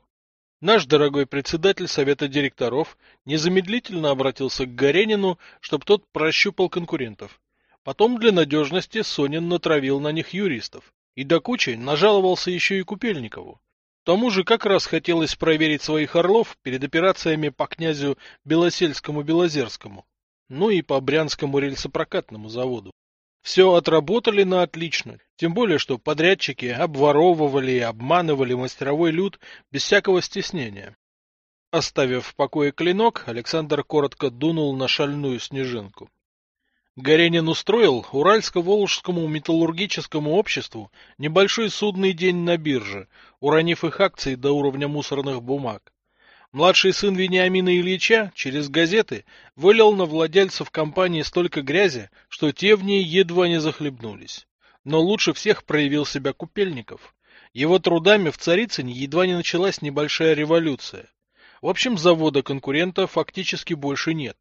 Наш дорогой председатель совета директоров незамедлительно обратился к Горенину, чтобы тот прощупал конкурентов. Потом для надежности Сонин натравил на них юристов. И до кучи нажаловался еще и Купельникову. Тому же как раз хотелось проверить своих орлов перед операциями по князю Белосельскому-Белозерскому, ну и по Брянскому рельсопрокатному заводу. Все отработали на отлично, тем более, что подрядчики обворовывали и обманывали мастеровой люд без всякого стеснения. Оставив в покое клинок, Александр коротко дунул на шальную снежинку. Горенин устроил Уральско-Волжскому металлургическому обществу небольшой судный день на бирже, уронив их акции до уровня мусорных бумаг. Младший сын Вениамина Ильича через газеты вылил на владельцев компании столько грязи, что те в ней едва не захлебнулись. Но лучше всех проявил себя Купельников. Его трудами в Царицыне едва не началась небольшая революция. В общем, завода конкурента фактически больше нет.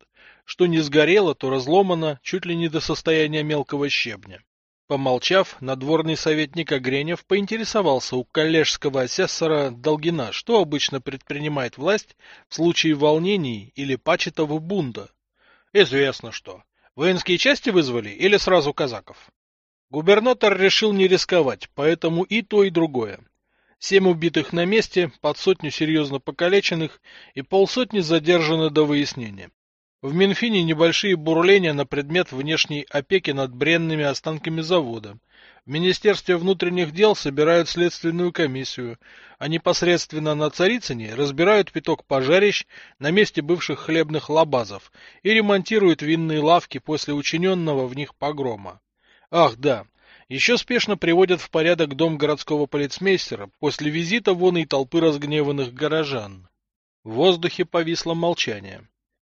Что не сгорело, то разломано чуть ли не до состояния мелкого щебня. Помолчав, надворный советник Огренев поинтересовался у коллежского асессора Долгина, что обычно предпринимает власть в случае волнений или пачетого бунта. Известно что. Воинские части вызвали или сразу казаков? Губернатор решил не рисковать, поэтому и то, и другое. Семь убитых на месте, под сотню серьезно покалеченных и полсотни задержаны до выяснения. В Минфине небольшие бурления на предмет внешней опеки над бренными останками завода. В Министерстве внутренних дел собирают следственную комиссию, а непосредственно на Царицыне разбирают пяток пожарищ на месте бывших хлебных лабазов и ремонтируют винные лавки после учиненного в них погрома. Ах да, еще спешно приводят в порядок дом городского полицмейстера после визита вон и толпы разгневанных горожан. В воздухе повисло молчание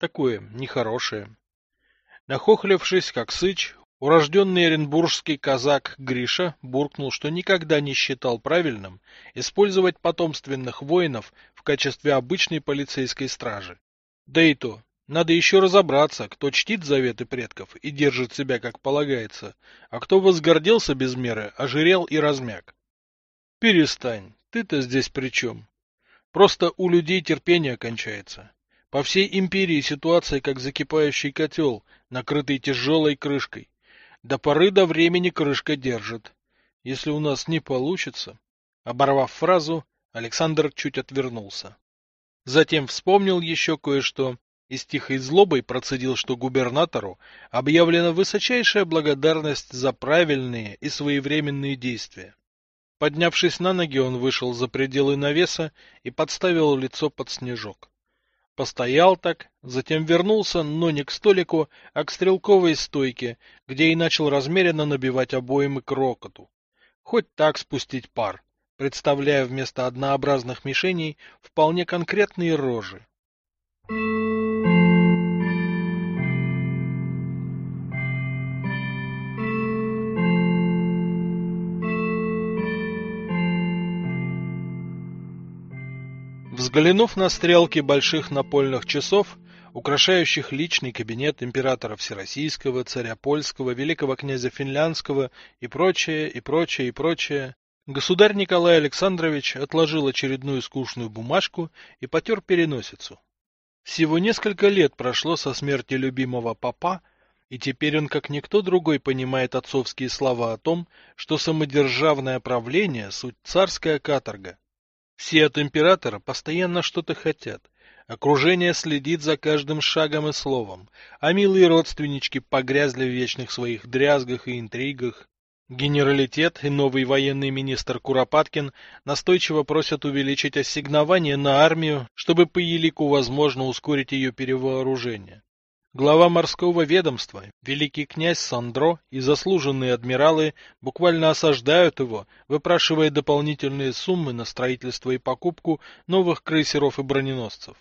такое нехорошее. Нахохлившись, как сыч, урожденный оренбургский казак Гриша буркнул, что никогда не считал правильным использовать потомственных воинов в качестве обычной полицейской стражи. Да и то, надо еще разобраться, кто чтит заветы предков и держит себя как полагается, а кто возгордился без меры, ожирел и размяк. Перестань, ты-то здесь при чем? Просто у людей терпение кончается. По всей империи ситуация как закипающий котел, накрытый тяжелой крышкой. До поры до времени крышка держит. Если у нас не получится... Оборвав фразу, Александр чуть отвернулся. Затем вспомнил еще кое-что и с тихой злобой процедил, что губернатору объявлена высочайшая благодарность за правильные и своевременные действия. Поднявшись на ноги, он вышел за пределы навеса и подставил лицо под снежок. Постоял так, затем вернулся, но не к столику, а к стрелковой стойке, где и начал размеренно набивать обоим и к рокоту. Хоть так спустить пар, представляя вместо однообразных мишеней вполне конкретные рожи. Взглянув на стрелки больших напольных часов, украшающих личный кабинет императора Всероссийского, царя Польского, великого князя Финляндского и прочее, и прочее, и прочее, государь Николай Александрович отложил очередную скучную бумажку и потер переносицу. Всего несколько лет прошло со смерти любимого папа, и теперь он, как никто другой, понимает отцовские слова о том, что самодержавное правление – суть царская каторга. Все от императора постоянно что-то хотят. Окружение следит за каждым шагом и словом, а милые родственнички погрязли в вечных своих дрязгах и интригах. Генералитет и новый военный министр Куропаткин настойчиво просят увеличить ассигнование на армию, чтобы по елику возможно ускорить ее перевооружение. Глава морского ведомства, великий князь Сандро и заслуженные адмиралы буквально осаждают его, выпрашивая дополнительные суммы на строительство и покупку новых крейсеров и броненосцев.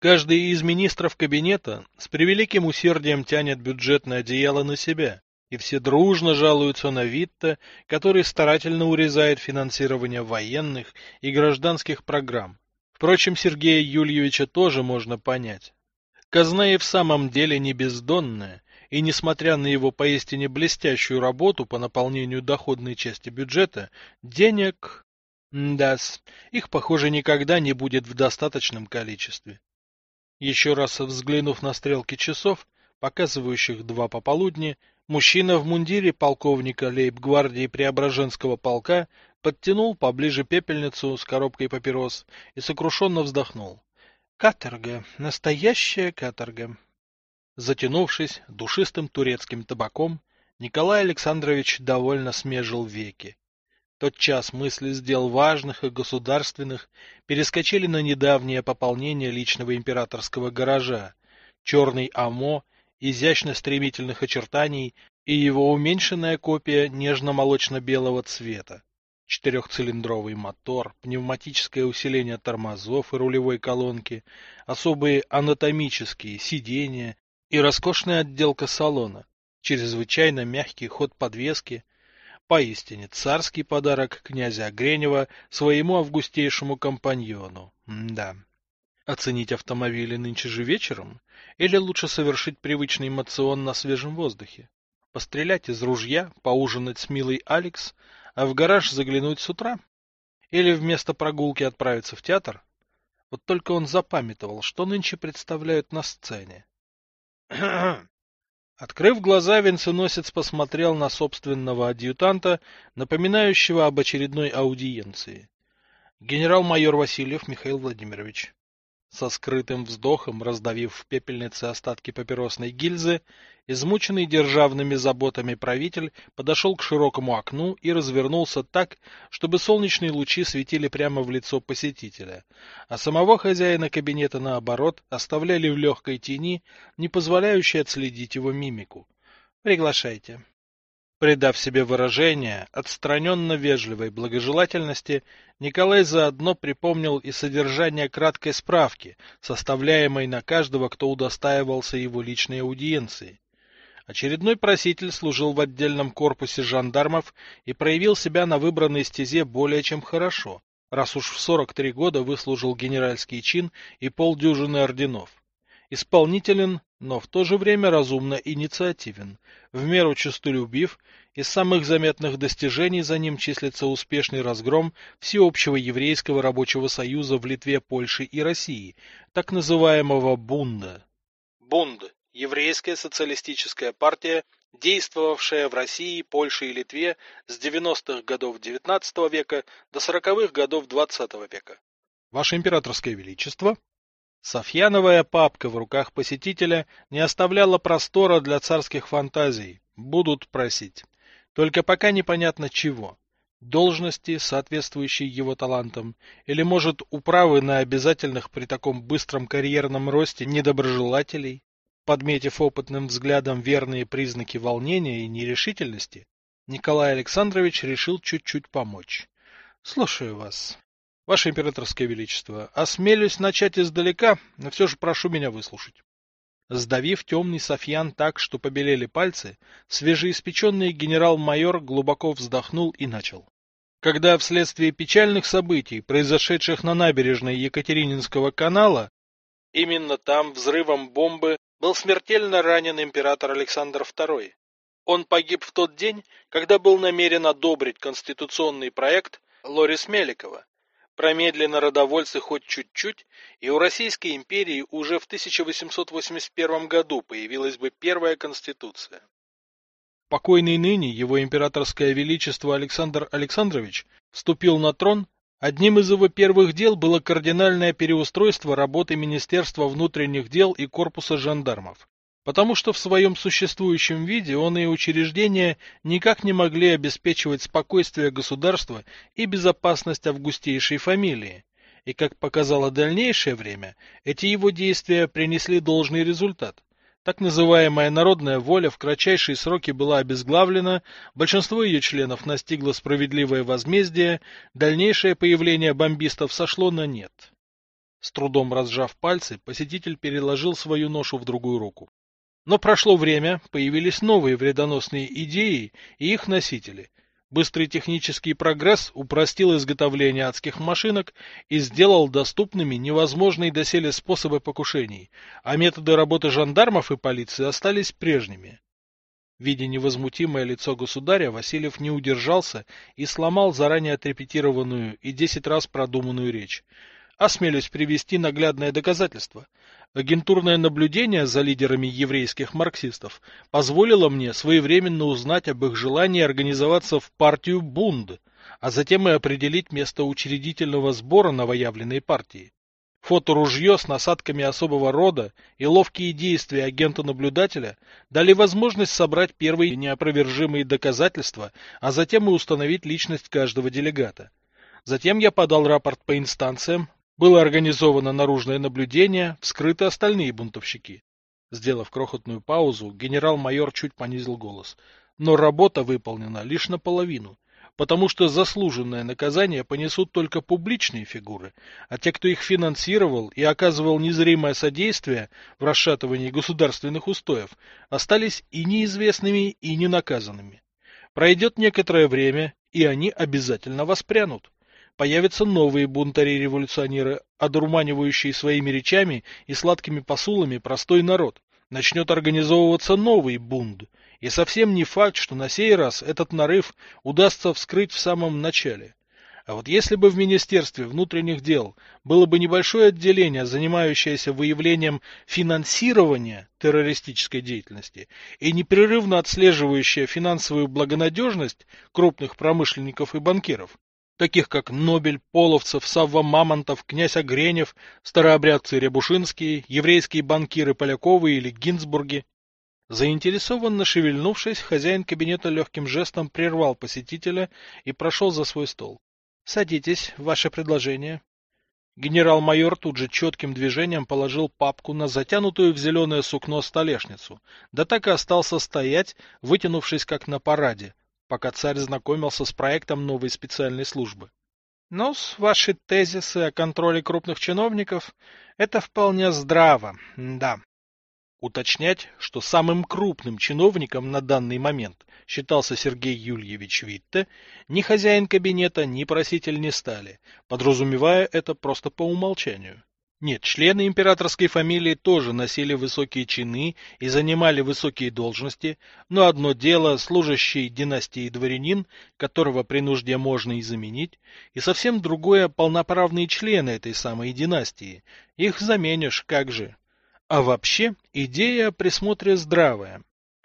Каждый из министров кабинета с превеликим усердием тянет бюджетное одеяло на себя, и все дружно жалуются на Витта, который старательно урезает финансирование военных и гражданских программ. Впрочем, Сергея Юльевича тоже можно понять. Казна и в самом деле не бездонная, и несмотря на его поистине блестящую работу по наполнению доходной части бюджета, денег... да их, похоже, никогда не будет в достаточном количестве. Еще раз взглянув на стрелки часов, показывающих два пополудни, мужчина в мундире полковника лейб-гвардии Преображенского полка подтянул поближе пепельницу с коробкой папирос и сокрушенно вздохнул. Каторга, настоящая каторга. Затянувшись душистым турецким табаком, Николай Александрович довольно смежил веки. Тот час мысли дел важных и государственных перескочили на недавнее пополнение личного императорского гаража, черный АМО, изящно-стремительных очертаний и его уменьшенная копия нежно-молочно-белого цвета четырехцилиндровый мотор, пневматическое усиление тормозов и рулевой колонки, особые анатомические сиденья и роскошная отделка салона, чрезвычайно мягкий ход подвески, поистине царский подарок князя Гренева своему августейшему компаньону. М да. Оценить автомобили нынче же вечером? Или лучше совершить привычный эмоцион на свежем воздухе? Пострелять из ружья, поужинать с милой Алекс, а в гараж заглянуть с утра? Или вместо прогулки отправиться в театр? Вот только он запамятовал, что нынче представляют на сцене. Открыв глаза, венценосец посмотрел на собственного адъютанта, напоминающего об очередной аудиенции. Генерал-майор Васильев Михаил Владимирович. Со скрытым вздохом, раздавив в пепельнице остатки папиросной гильзы, измученный державными заботами правитель подошел к широкому окну и развернулся так, чтобы солнечные лучи светили прямо в лицо посетителя, а самого хозяина кабинета, наоборот, оставляли в легкой тени, не позволяющей отследить его мимику. «Приглашайте». Придав себе выражение отстраненно-вежливой благожелательности, Николай заодно припомнил и содержание краткой справки, составляемой на каждого, кто удостаивался его личной аудиенции. Очередной проситель служил в отдельном корпусе жандармов и проявил себя на выбранной стезе более чем хорошо, раз уж в 43 года выслужил генеральский чин и полдюжины орденов. Исполнителен, но в то же время разумно инициативен, в меру честолюбив, из самых заметных достижений за ним числится успешный разгром всеобщего еврейского рабочего союза в Литве, Польше и России, так называемого Бунда. Бунд – еврейская социалистическая партия, действовавшая в России, Польше и Литве с 90-х годов XIX века до 40-х годов XX века. Ваше императорское величество, Софьяновая папка в руках посетителя не оставляла простора для царских фантазий. Будут просить. Только пока непонятно чего. Должности, соответствующие его талантам, или, может, управы на обязательных при таком быстром карьерном росте недоброжелателей? Подметив опытным взглядом верные признаки волнения и нерешительности, Николай Александрович решил чуть-чуть помочь. — Слушаю вас. Ваше императорское величество, осмелюсь начать издалека, но все же прошу меня выслушать. Сдавив темный софьян так, что побелели пальцы, свежеиспеченный генерал-майор глубоко вздохнул и начал. Когда вследствие печальных событий, произошедших на набережной Екатерининского канала, именно там взрывом бомбы был смертельно ранен император Александр II. Он погиб в тот день, когда был намерен одобрить конституционный проект Лорис Меликова, Промедли народовольцы хоть чуть-чуть, и у Российской империи уже в 1881 году появилась бы первая конституция. Покойный ныне его императорское величество Александр Александрович вступил на трон, одним из его первых дел было кардинальное переустройство работы Министерства внутренних дел и корпуса жандармов потому что в своем существующем виде он и учреждения никак не могли обеспечивать спокойствие государства и безопасность августейшей фамилии. И, как показало дальнейшее время, эти его действия принесли должный результат. Так называемая народная воля в кратчайшие сроки была обезглавлена, большинство ее членов настигло справедливое возмездие, дальнейшее появление бомбистов сошло на нет. С трудом разжав пальцы, посетитель переложил свою ношу в другую руку. Но прошло время, появились новые вредоносные идеи и их носители. Быстрый технический прогресс упростил изготовление адских машинок и сделал доступными невозможные доселе способы покушений, а методы работы жандармов и полиции остались прежними. Видя невозмутимое лицо государя, Васильев не удержался и сломал заранее отрепетированную и десять раз продуманную речь. Осмелюсь привести наглядное доказательство. Агентурное наблюдение за лидерами еврейских марксистов позволило мне своевременно узнать об их желании организоваться в партию Бунд, а затем и определить место учредительного сбора новоявленной партии. Фоторужье с насадками особого рода и ловкие действия агента-наблюдателя дали возможность собрать первые неопровержимые доказательства, а затем и установить личность каждого делегата. Затем я подал рапорт по инстанциям, было организовано наружное наблюдение, вскрыты остальные бунтовщики. Сделав крохотную паузу, генерал-майор чуть понизил голос. Но работа выполнена лишь наполовину, потому что заслуженное наказание понесут только публичные фигуры, а те, кто их финансировал и оказывал незримое содействие в расшатывании государственных устоев, остались и неизвестными, и ненаказанными. Пройдет некоторое время, и они обязательно воспрянут появятся новые бунтари-революционеры, одурманивающие своими речами и сладкими посулами простой народ. Начнет организовываться новый бунт. И совсем не факт, что на сей раз этот нарыв удастся вскрыть в самом начале. А вот если бы в Министерстве внутренних дел было бы небольшое отделение, занимающееся выявлением финансирования террористической деятельности и непрерывно отслеживающее финансовую благонадежность крупных промышленников и банкиров, таких как Нобель, Половцев, Савва Мамонтов, князь Огренев, старообрядцы Рябушинские, еврейские банкиры Поляковы или Гинзбурги. Заинтересованно шевельнувшись, хозяин кабинета легким жестом прервал посетителя и прошел за свой стол. — Садитесь, ваше предложение. Генерал-майор тут же четким движением положил папку на затянутую в зеленое сукно столешницу, да так и остался стоять, вытянувшись как на параде, пока царь знакомился с проектом новой специальной службы. Но с ваши тезисы о контроле крупных чиновников – это вполне здраво, да. Уточнять, что самым крупным чиновником на данный момент считался Сергей Юльевич Витте, ни хозяин кабинета, ни проситель не стали, подразумевая это просто по умолчанию. Нет, члены императорской фамилии тоже носили высокие чины и занимали высокие должности, но одно дело служащий династии дворянин, которого при нужде можно и заменить, и совсем другое полноправные члены этой самой династии. Их заменишь, как же. А вообще, идея о присмотре здравая.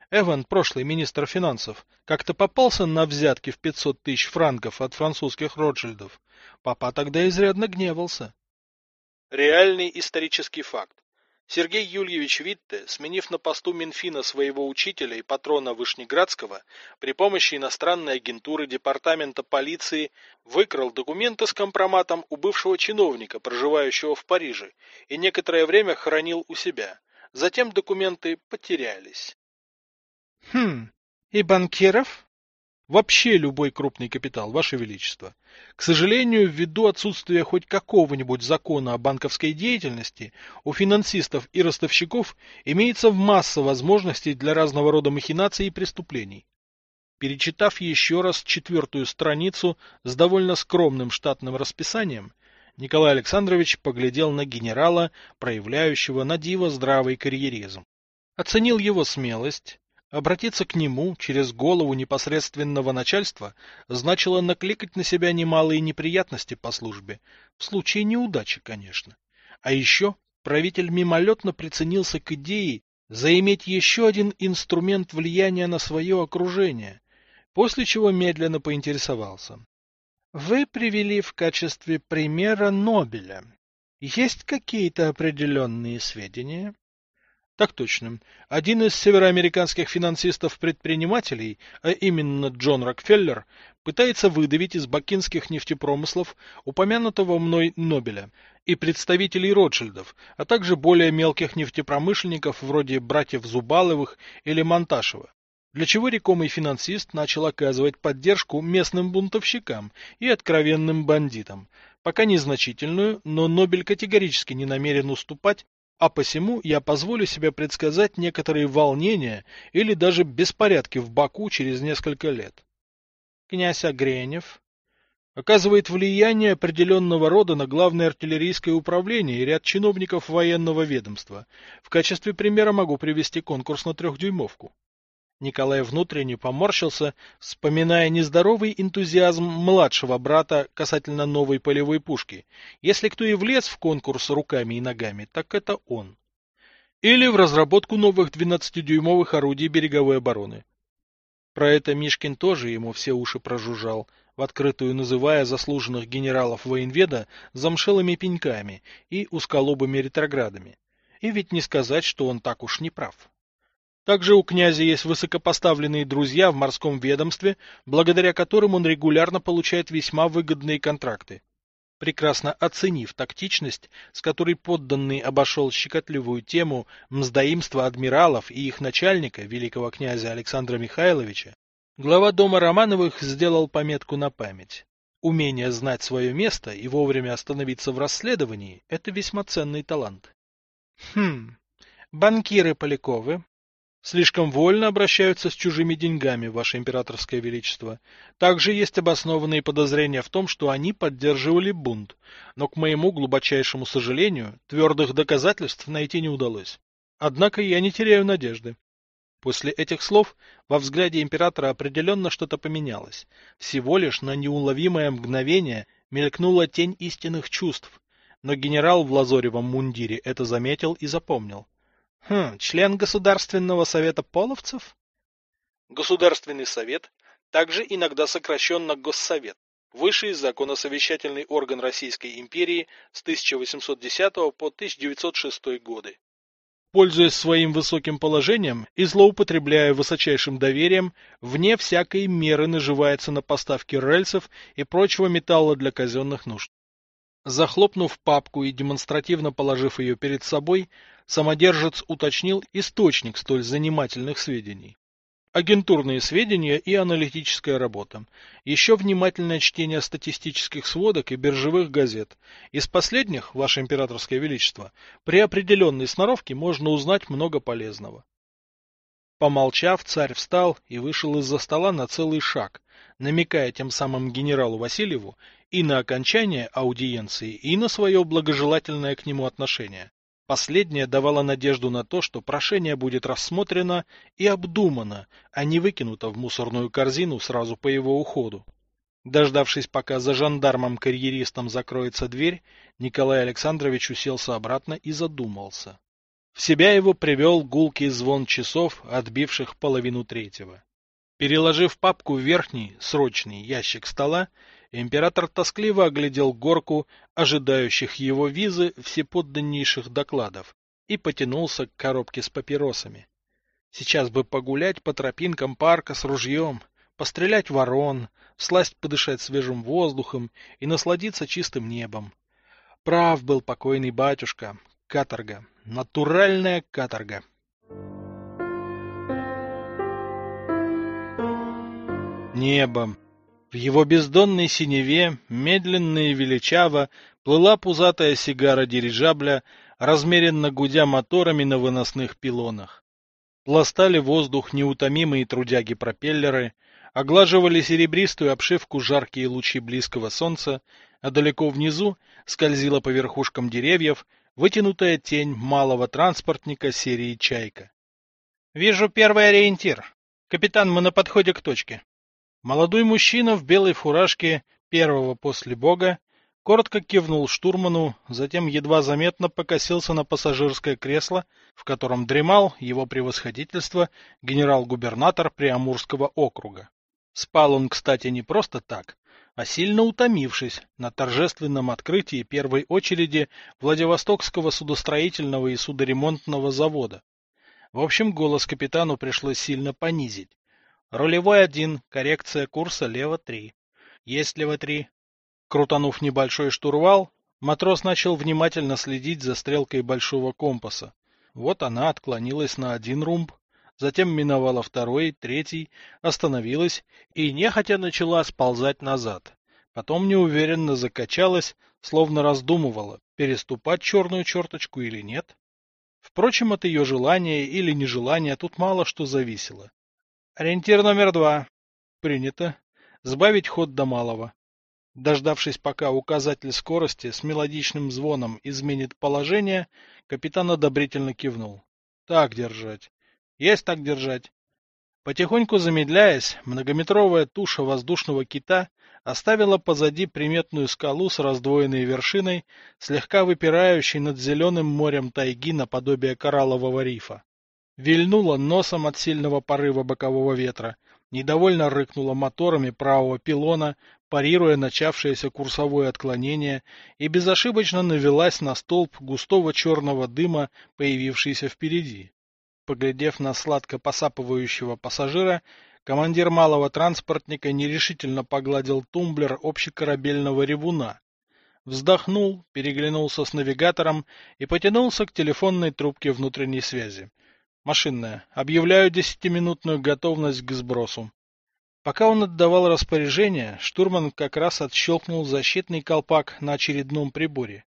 Эван, прошлый министр финансов, как-то попался на взятки в 500 тысяч франков от французских Ротшильдов. Папа тогда изрядно гневался. Реальный исторический факт. Сергей Юльевич Витте, сменив на посту Минфина своего учителя и патрона Вышнеградского, при помощи иностранной агентуры департамента полиции выкрал документы с компроматом у бывшего чиновника, проживающего в Париже, и некоторое время хранил у себя. Затем документы потерялись. Хм, и банкиров? Вообще любой крупный капитал, Ваше Величество. К сожалению, ввиду отсутствия хоть какого-нибудь закона о банковской деятельности, у финансистов и ростовщиков имеется масса возможностей для разного рода махинаций и преступлений. Перечитав еще раз четвертую страницу с довольно скромным штатным расписанием, Николай Александрович поглядел на генерала, проявляющего на диво здравый карьеризм. Оценил его смелость, Обратиться к нему через голову непосредственного начальства значило накликать на себя немалые неприятности по службе, в случае неудачи, конечно. А еще правитель мимолетно приценился к идее заиметь еще один инструмент влияния на свое окружение, после чего медленно поинтересовался. Вы привели в качестве примера Нобеля. Есть какие-то определенные сведения? Так точно. Один из североамериканских финансистов-предпринимателей, а именно Джон Рокфеллер, пытается выдавить из бакинских нефтепромыслов упомянутого мной Нобеля и представителей Ротшильдов, а также более мелких нефтепромышленников вроде братьев Зубаловых или Монташева. Для чего рекомый финансист начал оказывать поддержку местным бунтовщикам и откровенным бандитам, пока незначительную, но Нобель категорически не намерен уступать а посему я позволю себе предсказать некоторые волнения или даже беспорядки в Баку через несколько лет. Князь Агренев оказывает влияние определенного рода на главное артиллерийское управление и ряд чиновников военного ведомства. В качестве примера могу привести конкурс на трехдюймовку. Николай внутренне поморщился, вспоминая нездоровый энтузиазм младшего брата касательно новой полевой пушки. Если кто и влез в конкурс руками и ногами, так это он. Или в разработку новых 12-дюймовых орудий береговой обороны. Про это Мишкин тоже ему все уши прожужжал, в открытую называя заслуженных генералов военведа замшелыми пеньками и узколобыми ретроградами. И ведь не сказать, что он так уж не прав. Также у князя есть высокопоставленные друзья в морском ведомстве, благодаря которым он регулярно получает весьма выгодные контракты. Прекрасно оценив тактичность, с которой подданный обошел щекотливую тему мздоимства адмиралов и их начальника, великого князя Александра Михайловича, глава дома Романовых сделал пометку на память. Умение знать свое место и вовремя остановиться в расследовании – это весьма ценный талант. Хм, банкиры Поляковы, слишком вольно обращаются с чужими деньгами, Ваше Императорское Величество. Также есть обоснованные подозрения в том, что они поддерживали бунт, но, к моему глубочайшему сожалению, твердых доказательств найти не удалось. Однако я не теряю надежды. После этих слов во взгляде императора определенно что-то поменялось. Всего лишь на неуловимое мгновение мелькнула тень истинных чувств, но генерал в лазоревом мундире это заметил и запомнил. Хм, член Государственного совета половцев? Государственный совет, также иногда сокращенно Госсовет, высший законосовещательный орган Российской империи с 1810 по 1906 годы. Пользуясь своим высоким положением и злоупотребляя высочайшим доверием, вне всякой меры наживается на поставке рельсов и прочего металла для казенных нужд. Захлопнув папку и демонстративно положив ее перед собой, самодержец уточнил источник столь занимательных сведений. Агентурные сведения и аналитическая работа. Еще внимательное чтение статистических сводок и биржевых газет. Из последних, Ваше Императорское Величество, при определенной сноровке можно узнать много полезного. Помолчав, царь встал и вышел из-за стола на целый шаг, намекая тем самым генералу Васильеву и на окончание аудиенции, и на свое благожелательное к нему отношение. Последнее давало надежду на то, что прошение будет рассмотрено и обдумано, а не выкинуто в мусорную корзину сразу по его уходу. Дождавшись, пока за жандармом-карьеристом закроется дверь, Николай Александрович уселся обратно и задумался. В себя его привел гулкий звон часов, отбивших половину третьего. Переложив папку в верхний, срочный ящик стола, император тоскливо оглядел горку ожидающих его визы всеподданнейших докладов и потянулся к коробке с папиросами. Сейчас бы погулять по тропинкам парка с ружьем, пострелять ворон, сласть подышать свежим воздухом и насладиться чистым небом. Прав был покойный батюшка. Каторга. Натуральная каторга. Небом. Его бездонной синеве, медленно и величаво, плыла пузатая сигара дирижабля, размеренно гудя моторами на выносных пилонах. Пластали воздух неутомимые трудяги-пропеллеры, оглаживали серебристую обшивку жаркие лучи близкого солнца, а далеко внизу скользила по верхушкам деревьев вытянутая тень малого транспортника серии «Чайка». Вижу первый ориентир. Капитан, мы на подходе к точке. Молодой мужчина в белой фуражке, первого после бога, коротко кивнул штурману, затем едва заметно покосился на пассажирское кресло, в котором дремал его превосходительство генерал-губернатор Приамурского округа. Спал он, кстати, не просто так, а сильно утомившись на торжественном открытии первой очереди Владивостокского судостроительного и судоремонтного завода. В общем, голос капитану пришлось сильно понизить. Рулевой один, коррекция курса лево три. Есть лево три. Крутанув небольшой штурвал, матрос начал внимательно следить за стрелкой большого компаса. Вот она отклонилась на один румб, затем миновала второй, третий, остановилась и нехотя начала сползать назад. Потом неуверенно закачалась, словно раздумывала, переступать черную черточку или нет. Впрочем, от ее желания или нежелания тут мало что зависело. Ориентир номер два. Принято. Сбавить ход до малого. Дождавшись, пока указатель скорости с мелодичным звоном изменит положение, капитан одобрительно кивнул. Так держать. Есть так держать. Потихоньку замедляясь, многометровая туша воздушного кита оставила позади приметную скалу с раздвоенной вершиной, слегка выпирающей над зеленым морем тайги наподобие кораллового рифа. Вильнула носом от сильного порыва бокового ветра, недовольно рыкнула моторами правого пилона, парируя начавшееся курсовое отклонение, и безошибочно навелась на столб густого черного дыма, появившийся впереди. Поглядев на сладко посапывающего пассажира, командир малого транспортника нерешительно погладил тумблер общекорабельного ревуна. Вздохнул, переглянулся с навигатором и потянулся к телефонной трубке внутренней связи. Машинная. Объявляю десятиминутную готовность к сбросу. Пока он отдавал распоряжение, штурман как раз отщелкнул защитный колпак на очередном приборе.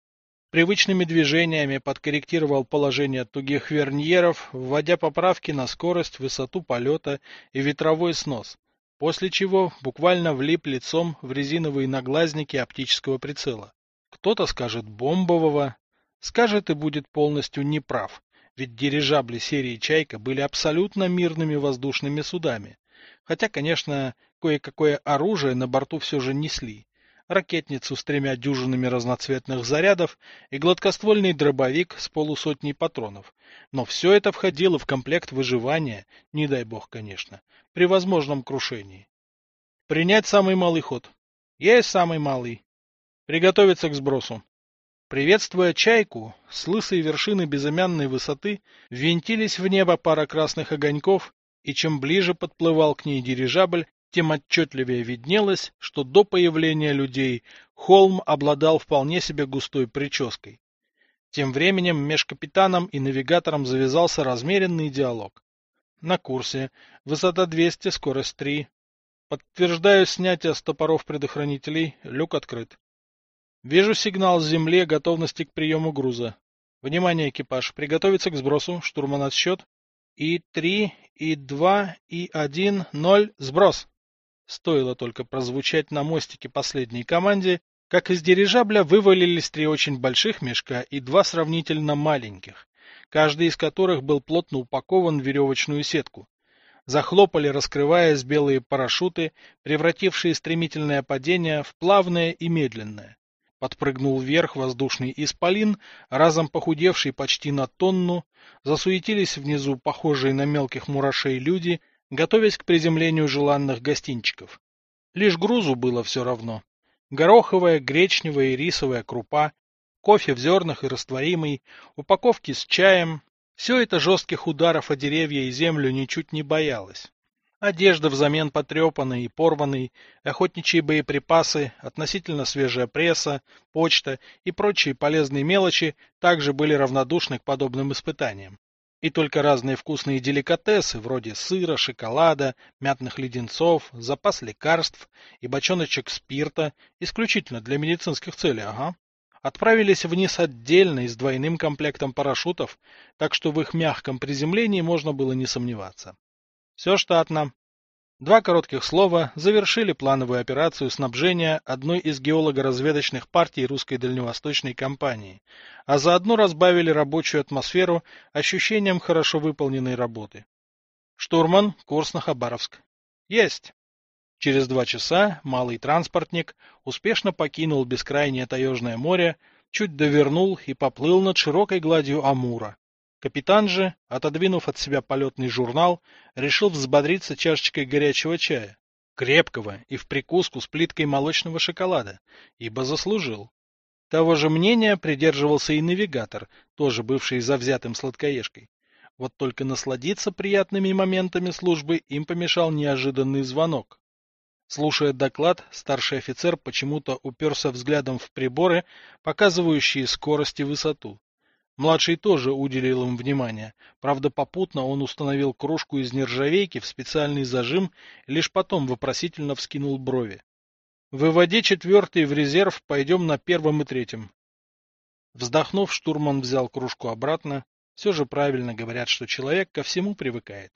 Привычными движениями подкорректировал положение тугих верньеров, вводя поправки на скорость, высоту полета и ветровой снос, после чего буквально влип лицом в резиновые наглазники оптического прицела. Кто-то скажет бомбового, скажет и будет полностью неправ, ведь дирижабли серии «Чайка» были абсолютно мирными воздушными судами, хотя, конечно, кое-какое оружие на борту все же несли ракетницу с тремя дюжинами разноцветных зарядов и гладкоствольный дробовик с полусотней патронов. Но все это входило в комплект выживания, не дай бог, конечно, при возможном крушении. Принять самый малый ход. Есть самый малый. Приготовиться к сбросу. Приветствуя чайку, с лысой вершины безымянной высоты ввинтились в небо пара красных огоньков, и чем ближе подплывал к ней дирижабль, тем отчетливее виднелось, что до появления людей холм обладал вполне себе густой прической. Тем временем меж капитаном и навигатором завязался размеренный диалог. На курсе. Высота 200, скорость 3. Подтверждаю снятие стопоров предохранителей. Люк открыт. Вижу сигнал с земли готовности к приему груза. Внимание, экипаж. Приготовиться к сбросу. Штурман отсчет. И три, и два, и один, ноль. Сброс. Стоило только прозвучать на мостике последней команде, как из дирижабля вывалились три очень больших мешка и два сравнительно маленьких, каждый из которых был плотно упакован в веревочную сетку. Захлопали, раскрываясь белые парашюты, превратившие стремительное падение в плавное и медленное. Подпрыгнул вверх воздушный исполин, разом похудевший почти на тонну, засуетились внизу похожие на мелких мурашей люди, готовясь к приземлению желанных гостинчиков. Лишь грузу было все равно. Гороховая, гречневая и рисовая крупа, кофе в зернах и растворимый, упаковки с чаем — все это жестких ударов о деревья и землю ничуть не боялось. Одежда взамен потрепанной и порванной, охотничьи боеприпасы, относительно свежая пресса, почта и прочие полезные мелочи также были равнодушны к подобным испытаниям. И только разные вкусные деликатесы, вроде сыра, шоколада, мятных леденцов, запас лекарств и бочоночек спирта, исключительно для медицинских целей, ага, отправились вниз отдельно и с двойным комплектом парашютов, так что в их мягком приземлении можно было не сомневаться. Все штатно. Два коротких слова завершили плановую операцию снабжения одной из геолого-разведочных партий русской дальневосточной компании, а заодно разбавили рабочую атмосферу ощущением хорошо выполненной работы. Штурман, курс на Хабаровск. Есть. Через два часа малый транспортник успешно покинул бескрайнее таежное море, чуть довернул и поплыл над широкой гладью Амура. Капитан же, отодвинув от себя полетный журнал, решил взбодриться чашечкой горячего чая, крепкого и в прикуску с плиткой молочного шоколада, ибо заслужил. Того же мнения придерживался и навигатор, тоже бывший завзятым сладкоежкой. Вот только насладиться приятными моментами службы им помешал неожиданный звонок. Слушая доклад, старший офицер почему-то уперся взглядом в приборы, показывающие скорость и высоту. Младший тоже уделил им внимание. Правда, попутно он установил кружку из нержавейки в специальный зажим и лишь потом вопросительно вскинул брови. «Выводи четвертый в резерв, пойдем на первом и третьем». Вздохнув, штурман взял кружку обратно, все же правильно говорят, что человек ко всему привыкает.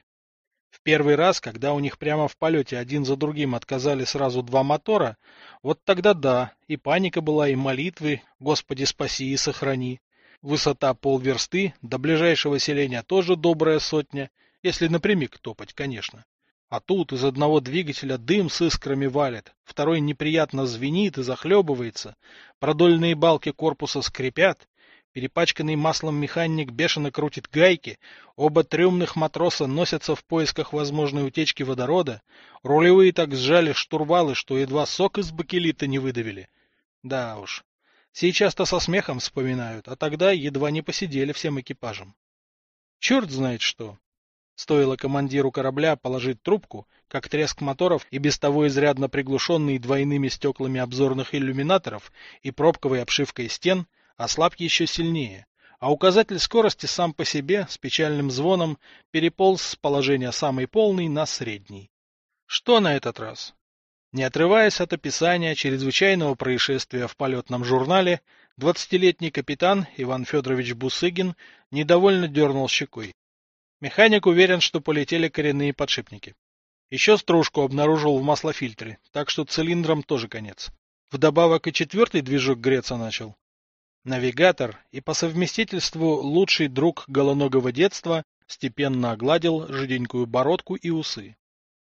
В первый раз, когда у них прямо в полете один за другим отказали сразу два мотора, вот тогда да, и паника была, и молитвы «Господи, спаси и сохрани». Высота полверсты, до ближайшего селения тоже добрая сотня, если напрямик топать, конечно. А тут из одного двигателя дым с искрами валит, второй неприятно звенит и захлебывается, продольные балки корпуса скрипят, Перепачканный маслом механик бешено крутит гайки, оба трюмных матроса носятся в поисках возможной утечки водорода, рулевые так сжали штурвалы, что едва сок из бакелита не выдавили. Да уж, сейчас-то со смехом вспоминают, а тогда едва не посидели всем экипажем. Черт знает что. Стоило командиру корабля положить трубку, как треск моторов и без того изрядно приглушенный двойными стеклами обзорных иллюминаторов и пробковой обшивкой стен — ослаб еще сильнее, а указатель скорости сам по себе с печальным звоном переполз с положения самой полной на средний. Что на этот раз? Не отрываясь от описания чрезвычайного происшествия в полетном журнале, двадцатилетний капитан Иван Федорович Бусыгин недовольно дернул щекой. Механик уверен, что полетели коренные подшипники. Еще стружку обнаружил в маслофильтре, так что цилиндрам тоже конец. Вдобавок и четвертый движок греться начал. Навигатор и по совместительству лучший друг голоногого детства степенно огладил жиденькую бородку и усы.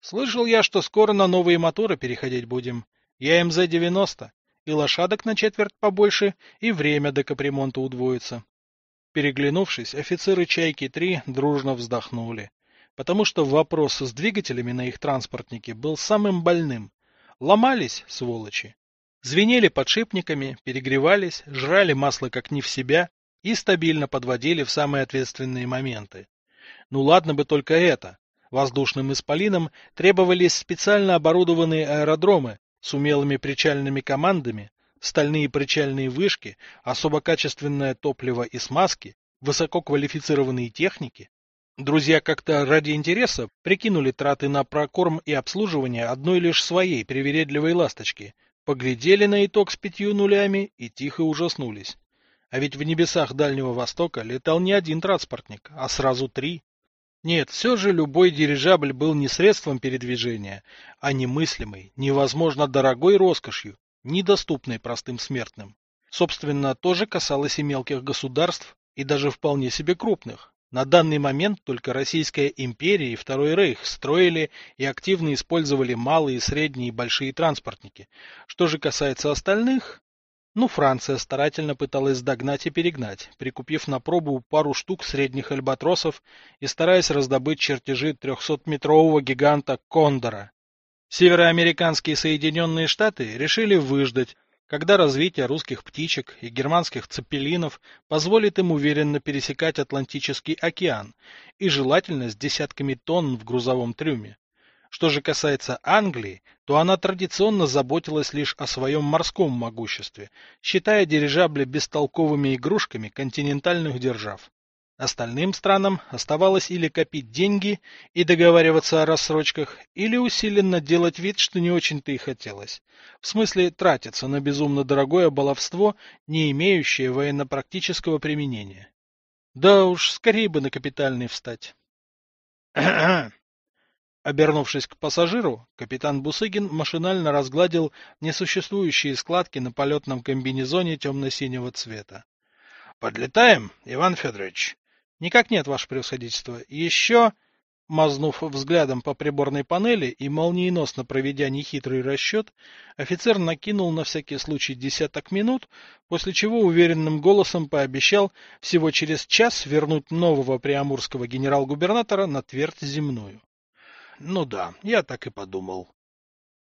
Слышал я, что скоро на новые моторы переходить будем. Я МЗ-90, и лошадок на четверть побольше, и время до капремонта удвоится. Переглянувшись, офицеры «Чайки-3» дружно вздохнули, потому что вопрос с двигателями на их транспортнике был самым больным. Ломались, сволочи. Звенели подшипниками, перегревались, жрали масло как не в себя и стабильно подводили в самые ответственные моменты. Ну ладно бы только это. Воздушным исполинам требовались специально оборудованные аэродромы с умелыми причальными командами, стальные причальные вышки, особо качественное топливо и смазки, высококвалифицированные техники. Друзья как-то ради интереса прикинули траты на прокорм и обслуживание одной лишь своей привередливой ласточки – поглядели на итог с пятью нулями и тихо ужаснулись. А ведь в небесах Дальнего Востока летал не один транспортник, а сразу три. Нет, все же любой дирижабль был не средством передвижения, а немыслимой, невозможно дорогой роскошью, недоступной простым смертным. Собственно, тоже касалось и мелких государств, и даже вполне себе крупных. На данный момент только Российская империя и Второй Рейх строили и активно использовали малые, средние и большие транспортники. Что же касается остальных, ну, Франция старательно пыталась догнать и перегнать, прикупив на пробу пару штук средних альбатросов и стараясь раздобыть чертежи 300-метрового гиганта Кондора. Североамериканские Соединенные Штаты решили выждать, когда развитие русских птичек и германских цепелинов позволит им уверенно пересекать Атлантический океан и желательно с десятками тонн в грузовом трюме. Что же касается Англии, то она традиционно заботилась лишь о своем морском могуществе, считая дирижабли бестолковыми игрушками континентальных держав. Остальным странам оставалось или копить деньги и договариваться о рассрочках, или усиленно делать вид, что не очень-то и хотелось. В смысле тратиться на безумно дорогое баловство, не имеющее военно-практического применения. Да уж, скорее бы на капитальный встать. Обернувшись к пассажиру, капитан Бусыгин машинально разгладил несуществующие складки на полетном комбинезоне темно-синего цвета. — Подлетаем, Иван Федорович? Никак нет, ваше превосходительство. Еще... Мазнув взглядом по приборной панели и молниеносно проведя нехитрый расчет, офицер накинул на всякий случай десяток минут, после чего уверенным голосом пообещал всего через час вернуть нового приамурского генерал-губернатора на твердь земную. Ну да, я так и подумал.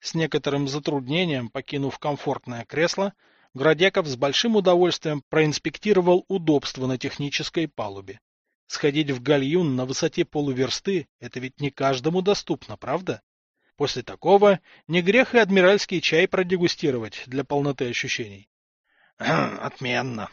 С некоторым затруднением, покинув комфортное кресло, Градеков с большим удовольствием проинспектировал удобство на технической палубе. Сходить в гальюн на высоте полуверсты – это ведь не каждому доступно, правда? После такого не грех и адмиральский чай продегустировать для полноты ощущений. Отменно.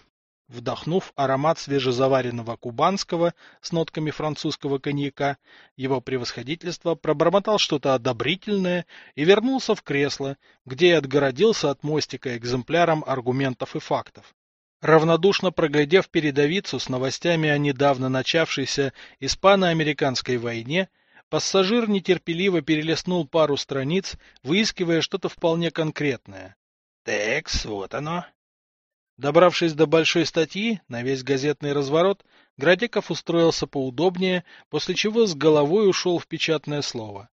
Вдохнув аромат свежезаваренного кубанского с нотками французского коньяка, его превосходительство пробормотал что-то одобрительное и вернулся в кресло, где и отгородился от мостика экземпляром аргументов и фактов. Равнодушно проглядев передовицу с новостями о недавно начавшейся испано-американской войне, пассажир нетерпеливо перелистнул пару страниц, выискивая что-то вполне конкретное. «Текс, вот оно». Добравшись до большой статьи, на весь газетный разворот, Градеков устроился поудобнее, после чего с головой ушел в печатное слово.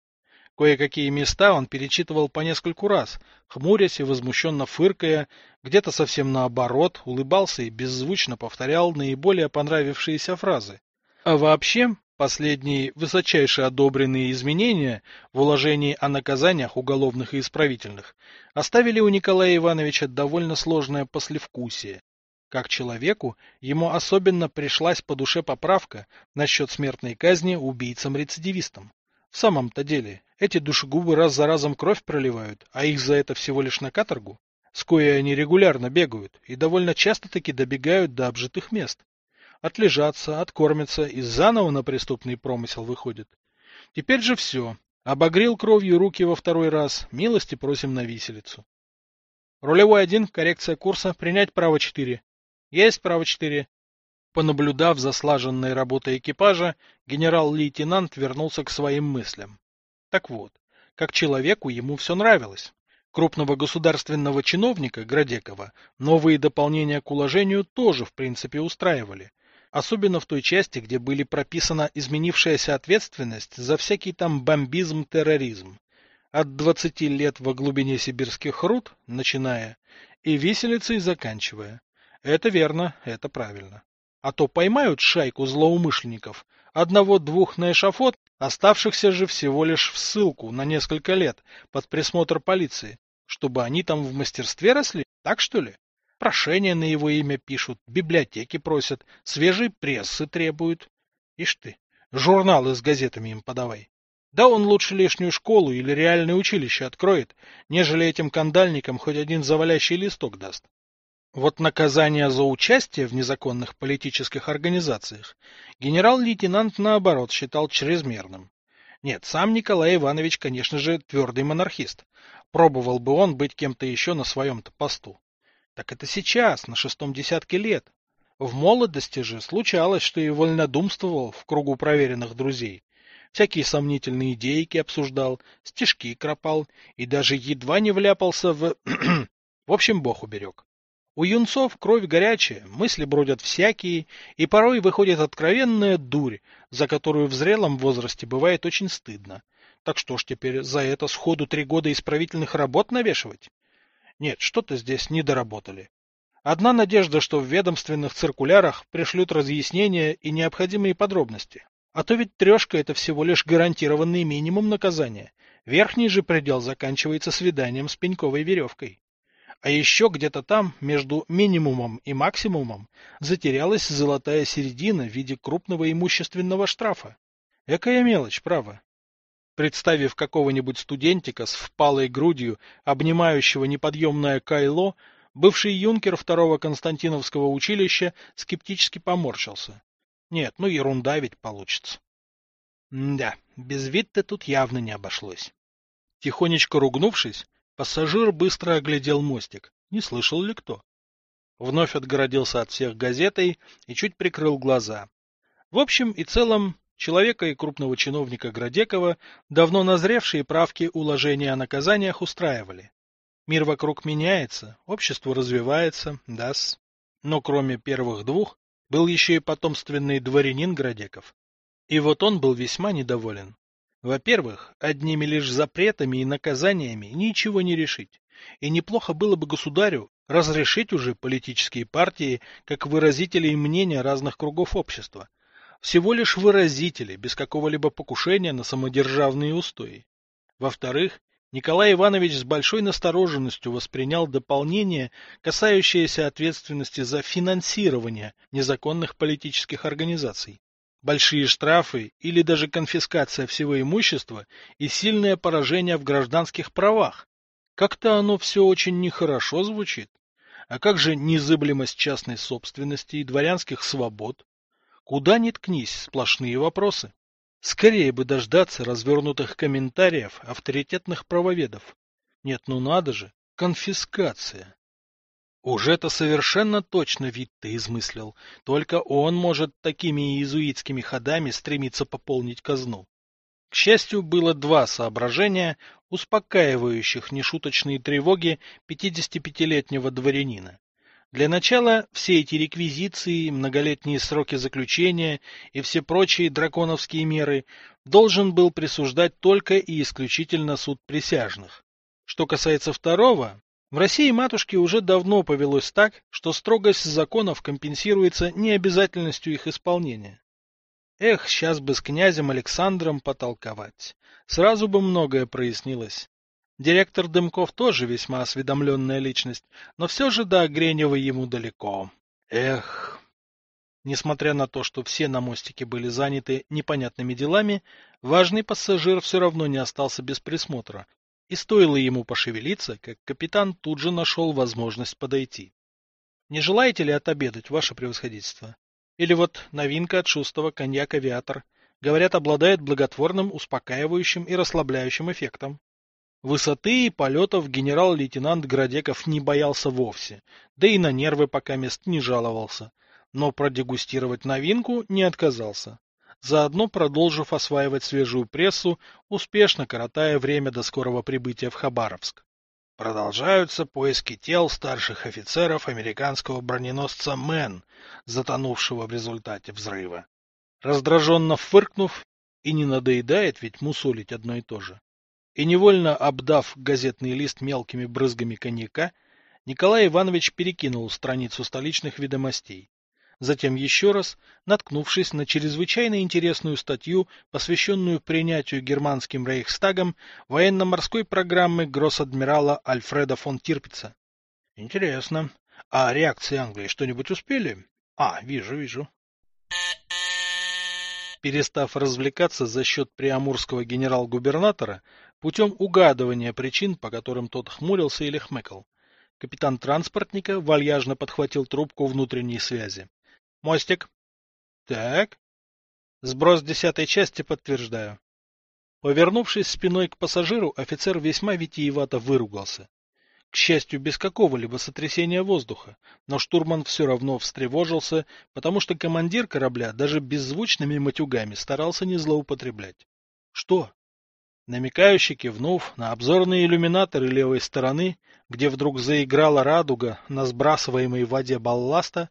Кое-какие места он перечитывал по нескольку раз, хмурясь и возмущенно фыркая, где-то совсем наоборот, улыбался и беззвучно повторял наиболее понравившиеся фразы. А вообще, последние высочайше одобренные изменения в уложении о наказаниях уголовных и исправительных оставили у Николая Ивановича довольно сложное послевкусие. Как человеку, ему особенно пришлась по душе поправка насчет смертной казни убийцам-рецидивистам. В самом-то деле, эти душегубы раз за разом кровь проливают, а их за это всего лишь на каторгу, с они регулярно бегают и довольно часто-таки добегают до обжитых мест. Отлежаться, откормятся и заново на преступный промысел выходят. Теперь же все. Обогрел кровью руки во второй раз, милости просим на виселицу. Рулевой один, коррекция курса, принять право четыре. Есть право четыре. Понаблюдав за слаженной работой экипажа, генерал-лейтенант вернулся к своим мыслям. Так вот, как человеку ему все нравилось. Крупного государственного чиновника Градекова новые дополнения к уложению тоже в принципе устраивали. Особенно в той части, где были прописана изменившаяся ответственность за всякий там бомбизм-терроризм. От 20 лет во глубине сибирских руд, начиная, и виселицей заканчивая. Это верно, это правильно. А то поймают шайку злоумышленников, одного-двух на эшафот, оставшихся же всего лишь в ссылку на несколько лет под присмотр полиции, чтобы они там в мастерстве росли, так что ли? Прошения на его имя пишут, библиотеки просят, свежей прессы требуют. Ишь ты, журналы с газетами им подавай. Да он лучше лишнюю школу или реальное училище откроет, нежели этим кандальникам хоть один завалящий листок даст. Вот наказание за участие в незаконных политических организациях генерал-лейтенант, наоборот, считал чрезмерным. Нет, сам Николай Иванович, конечно же, твердый монархист. Пробовал бы он быть кем-то еще на своем-то посту. Так это сейчас, на шестом десятке лет. В молодости же случалось, что и вольнодумствовал в кругу проверенных друзей. Всякие сомнительные идейки обсуждал, стишки кропал и даже едва не вляпался в... в общем, бог уберег. У юнцов кровь горячая, мысли бродят всякие, и порой выходит откровенная дурь, за которую в зрелом возрасте бывает очень стыдно. Так что ж теперь за это сходу три года исправительных работ навешивать? Нет, что-то здесь не доработали. Одна надежда, что в ведомственных циркулярах пришлют разъяснения и необходимые подробности. А то ведь трешка – это всего лишь гарантированный минимум наказания. Верхний же предел заканчивается свиданием с пеньковой веревкой. А еще где-то там, между минимумом и максимумом, затерялась золотая середина в виде крупного имущественного штрафа. Экая мелочь, право. Представив какого-нибудь студентика с впалой грудью, обнимающего неподъемное кайло, бывший юнкер второго Константиновского училища скептически поморщился. Нет, ну ерунда ведь получится. Да, без вид-то тут явно не обошлось. Тихонечко ругнувшись, Пассажир быстро оглядел мостик. Не слышал ли кто? Вновь отгородился от всех газетой и чуть прикрыл глаза. В общем и целом, человека и крупного чиновника Градекова давно назревшие правки уложения о наказаниях устраивали. Мир вокруг меняется, общество развивается, дас. Но кроме первых двух, был еще и потомственный дворянин Градеков. И вот он был весьма недоволен. Во-первых, одними лишь запретами и наказаниями ничего не решить. И неплохо было бы государю разрешить уже политические партии как выразителей мнения разных кругов общества. Всего лишь выразители, без какого-либо покушения на самодержавные устои. Во-вторых, Николай Иванович с большой настороженностью воспринял дополнение, касающееся ответственности за финансирование незаконных политических организаций большие штрафы или даже конфискация всего имущества и сильное поражение в гражданских правах. Как-то оно все очень нехорошо звучит. А как же незыблемость частной собственности и дворянских свобод? Куда ни ткнись, сплошные вопросы. Скорее бы дождаться развернутых комментариев авторитетных правоведов. Нет, ну надо же, конфискация. Уже-то совершенно точно вид-то измыслил, только он может такими иезуитскими ходами стремиться пополнить казну. К счастью, было два соображения, успокаивающих нешуточные тревоги 55-летнего дворянина. Для начала все эти реквизиции, многолетние сроки заключения и все прочие драконовские меры должен был присуждать только и исключительно суд присяжных. Что касается второго, в России матушке уже давно повелось так, что строгость законов компенсируется необязательностью их исполнения. Эх, сейчас бы с князем Александром потолковать. Сразу бы многое прояснилось. Директор Дымков тоже весьма осведомленная личность, но все же до Гренева ему далеко. Эх. Несмотря на то, что все на мостике были заняты непонятными делами, важный пассажир все равно не остался без присмотра, и стоило ему пошевелиться, как капитан тут же нашел возможность подойти. — Не желаете ли отобедать, ваше превосходительство? Или вот новинка от шустого коньяк-авиатор, говорят, обладает благотворным, успокаивающим и расслабляющим эффектом. Высоты и полетов генерал-лейтенант Градеков не боялся вовсе, да и на нервы пока мест не жаловался, но продегустировать новинку не отказался заодно продолжив осваивать свежую прессу, успешно коротая время до скорого прибытия в Хабаровск. Продолжаются поиски тел старших офицеров американского броненосца «Мэн», затонувшего в результате взрыва. Раздраженно фыркнув, и не надоедает ведь мусолить одно и то же, и невольно обдав газетный лист мелкими брызгами коньяка, Николай Иванович перекинул страницу столичных ведомостей затем еще раз, наткнувшись на чрезвычайно интересную статью, посвященную принятию германским рейхстагом военно-морской программы гросс-адмирала Альфреда фон Тирпица. Интересно. А реакции Англии что-нибудь успели? А, вижу, вижу. Перестав развлекаться за счет приамурского генерал-губернатора путем угадывания причин, по которым тот хмурился или хмыкал, капитан транспортника вальяжно подхватил трубку внутренней связи. Мостик. Так. Сброс десятой части подтверждаю. Повернувшись спиной к пассажиру, офицер весьма витиевато выругался. К счастью, без какого-либо сотрясения воздуха, но штурман все равно встревожился, потому что командир корабля даже беззвучными матюгами старался не злоупотреблять. Что? Намекающе кивнув на обзорные иллюминаторы левой стороны, где вдруг заиграла радуга на сбрасываемой воде балласта,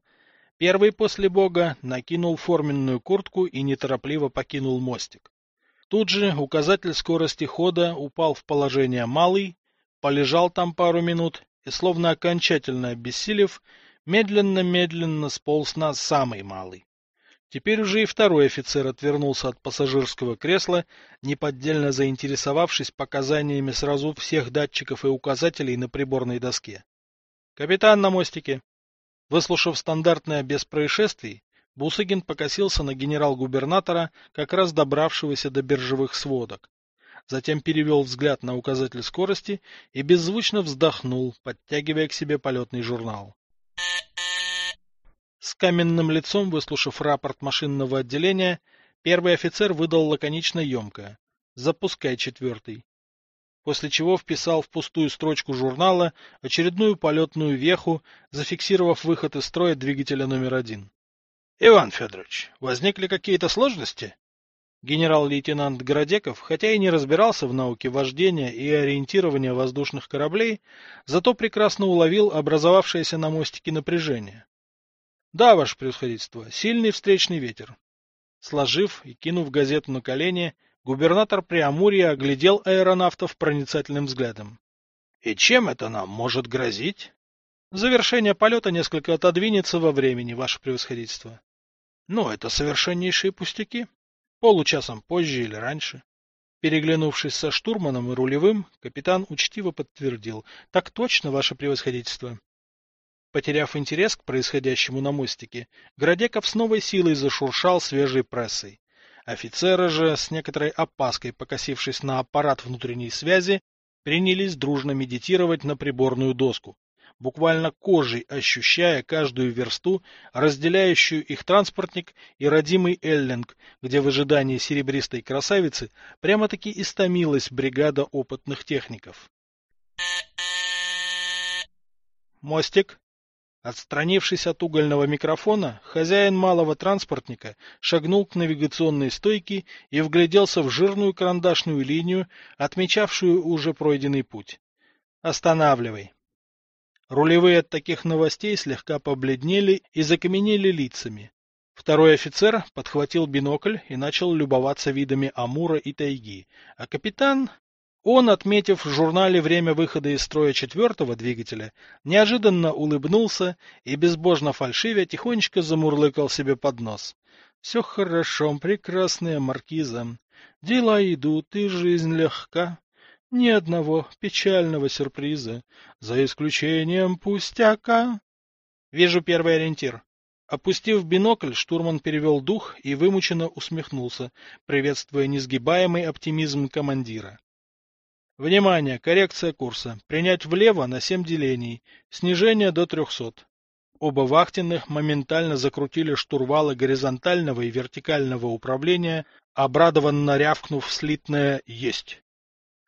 Первый после бога накинул форменную куртку и неторопливо покинул мостик. Тут же указатель скорости хода упал в положение малый, полежал там пару минут и, словно окончательно обессилев, медленно-медленно сполз на самый малый. Теперь уже и второй офицер отвернулся от пассажирского кресла, неподдельно заинтересовавшись показаниями сразу всех датчиков и указателей на приборной доске. «Капитан на мостике!» Выслушав стандартное без происшествий, Бусыгин покосился на генерал-губернатора, как раз добравшегося до биржевых сводок. Затем перевел взгляд на указатель скорости и беззвучно вздохнул, подтягивая к себе полетный журнал. С каменным лицом, выслушав рапорт машинного отделения, первый офицер выдал лаконично емко. «Запускай четвертый» после чего вписал в пустую строчку журнала очередную полетную веху, зафиксировав выход из строя двигателя номер один. — Иван Федорович, возникли какие-то сложности? Генерал-лейтенант Городеков, хотя и не разбирался в науке вождения и ориентирования воздушных кораблей, зато прекрасно уловил образовавшееся на мостике напряжение. — Да, ваше превосходительство, сильный встречный ветер. Сложив и кинув газету на колени, губернатор Преамурья оглядел аэронавтов проницательным взглядом. — И чем это нам может грозить? — Завершение полета несколько отодвинется во времени, ваше превосходительство. — Ну, это совершеннейшие пустяки. Получасом позже или раньше. Переглянувшись со штурманом и рулевым, капитан учтиво подтвердил. — Так точно, ваше превосходительство. Потеряв интерес к происходящему на мостике, Градеков с новой силой зашуршал свежей прессой. Офицеры же, с некоторой опаской покосившись на аппарат внутренней связи, принялись дружно медитировать на приборную доску, буквально кожей ощущая каждую версту, разделяющую их транспортник и родимый Эллинг, где в ожидании серебристой красавицы прямо-таки истомилась бригада опытных техников. Мостик, Отстранившись от угольного микрофона, хозяин малого транспортника шагнул к навигационной стойке и вгляделся в жирную карандашную линию, отмечавшую уже пройденный путь. «Останавливай». Рулевые от таких новостей слегка побледнели и закаменели лицами. Второй офицер подхватил бинокль и начал любоваться видами Амура и тайги, а капитан он, отметив в журнале время выхода из строя четвертого двигателя, неожиданно улыбнулся и, безбожно фальшивя, тихонечко замурлыкал себе под нос. «Все хорошо, прекрасная маркиза. Дела идут, и жизнь легка. Ни одного печального сюрприза, за исключением пустяка». «Вижу первый ориентир». Опустив бинокль, штурман перевел дух и вымученно усмехнулся, приветствуя несгибаемый оптимизм командира. Внимание! Коррекция курса. Принять влево на 7 делений. Снижение до 300. Оба вахтенных моментально закрутили штурвалы горизонтального и вертикального управления, обрадованно рявкнув слитное «Есть».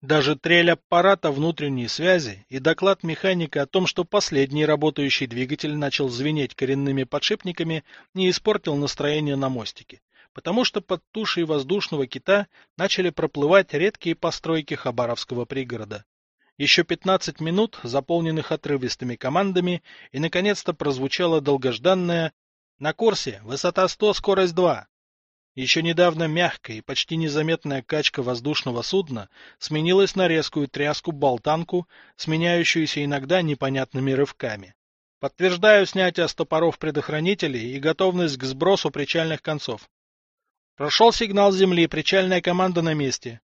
Даже трель аппарата внутренней связи и доклад механика о том, что последний работающий двигатель начал звенеть коренными подшипниками, не испортил настроение на мостике потому что под тушей воздушного кита начали проплывать редкие постройки Хабаровского пригорода. Еще 15 минут, заполненных отрывистыми командами, и наконец-то прозвучало долгожданное «На курсе, высота 100, скорость 2». Еще недавно мягкая и почти незаметная качка воздушного судна сменилась на резкую тряску-болтанку, сменяющуюся иногда непонятными рывками. Подтверждаю снятие стопоров предохранителей и готовность к сбросу причальных концов. Прошел сигнал с земли, причальная команда на месте.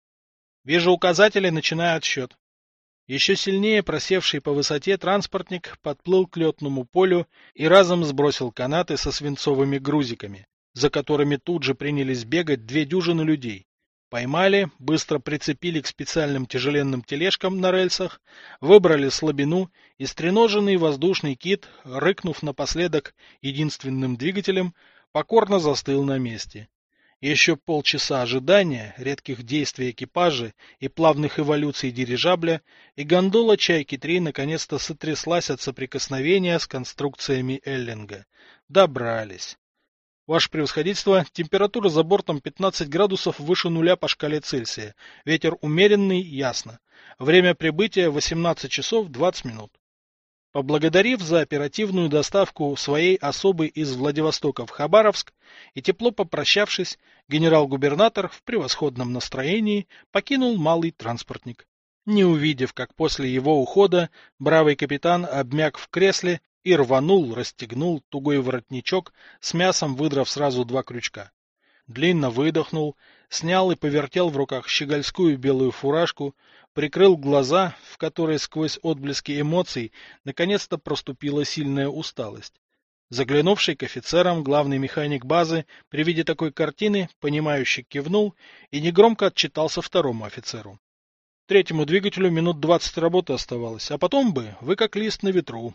Вижу указатели, начинаю отсчет. Еще сильнее просевший по высоте транспортник подплыл к летному полю и разом сбросил канаты со свинцовыми грузиками, за которыми тут же принялись бегать две дюжины людей. Поймали, быстро прицепили к специальным тяжеленным тележкам на рельсах, выбрали слабину, и стреноженный воздушный кит, рыкнув напоследок единственным двигателем, покорно застыл на месте. Еще полчаса ожидания, редких действий экипажа и плавных эволюций дирижабля, и гондола «Чайки-3» наконец-то сотряслась от соприкосновения с конструкциями Эллинга. Добрались. Ваше превосходительство, температура за бортом 15 градусов выше нуля по шкале Цельсия. Ветер умеренный, ясно. Время прибытия 18 часов 20 минут. Поблагодарив за оперативную доставку своей особы из Владивостока в Хабаровск и тепло попрощавшись, генерал-губернатор в превосходном настроении покинул малый транспортник. Не увидев, как после его ухода бравый капитан обмяк в кресле и рванул, расстегнул тугой воротничок, с мясом выдрав сразу два крючка. Длинно выдохнул, снял и повертел в руках щегольскую белую фуражку, прикрыл глаза, в которые сквозь отблески эмоций наконец-то проступила сильная усталость. Заглянувший к офицерам главный механик базы при виде такой картины, понимающе кивнул и негромко отчитался второму офицеру. Третьему двигателю минут двадцать работы оставалось, а потом бы вы как лист на ветру.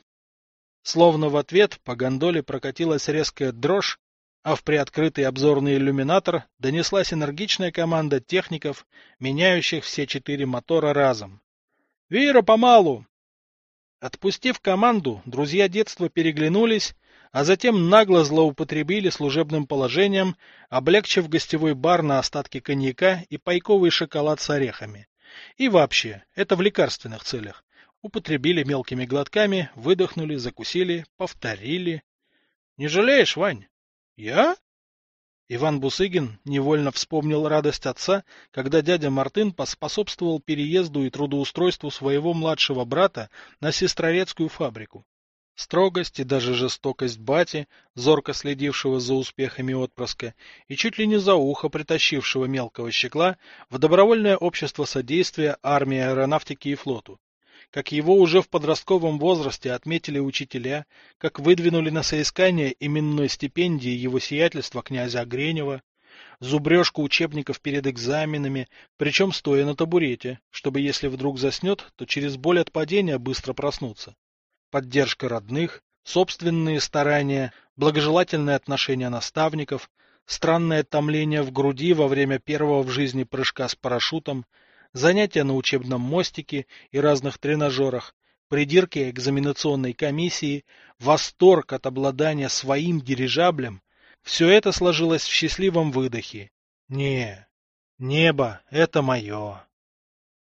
Словно в ответ по гондоле прокатилась резкая дрожь, а в приоткрытый обзорный иллюминатор донеслась энергичная команда техников, меняющих все четыре мотора разом. «Вера, помалу!» Отпустив команду, друзья детства переглянулись, а затем нагло злоупотребили служебным положением, облегчив гостевой бар на остатки коньяка и пайковый шоколад с орехами. И вообще, это в лекарственных целях. Употребили мелкими глотками, выдохнули, закусили, повторили. — Не жалеешь, Вань? Я? Иван Бусыгин невольно вспомнил радость отца, когда дядя Мартын поспособствовал переезду и трудоустройству своего младшего брата на сестрорецкую фабрику. Строгость и даже жестокость бати, зорко следившего за успехами отпрыска, и чуть ли не за ухо притащившего мелкого щекла в добровольное общество содействия армии аэронавтики и флоту. Как его уже в подростковом возрасте отметили учителя, как выдвинули на соискание именной стипендии его сиятельства князя Огренева, зубрежку учебников перед экзаменами, причем стоя на табурете, чтобы если вдруг заснет, то через боль от падения быстро проснуться. Поддержка родных, собственные старания, благожелательное отношение наставников, странное томление в груди во время первого в жизни прыжка с парашютом, занятия на учебном мостике и разных тренажерах, придирки экзаменационной комиссии, восторг от обладания своим дирижаблем – все это сложилось в счастливом выдохе. Не, небо – это мое.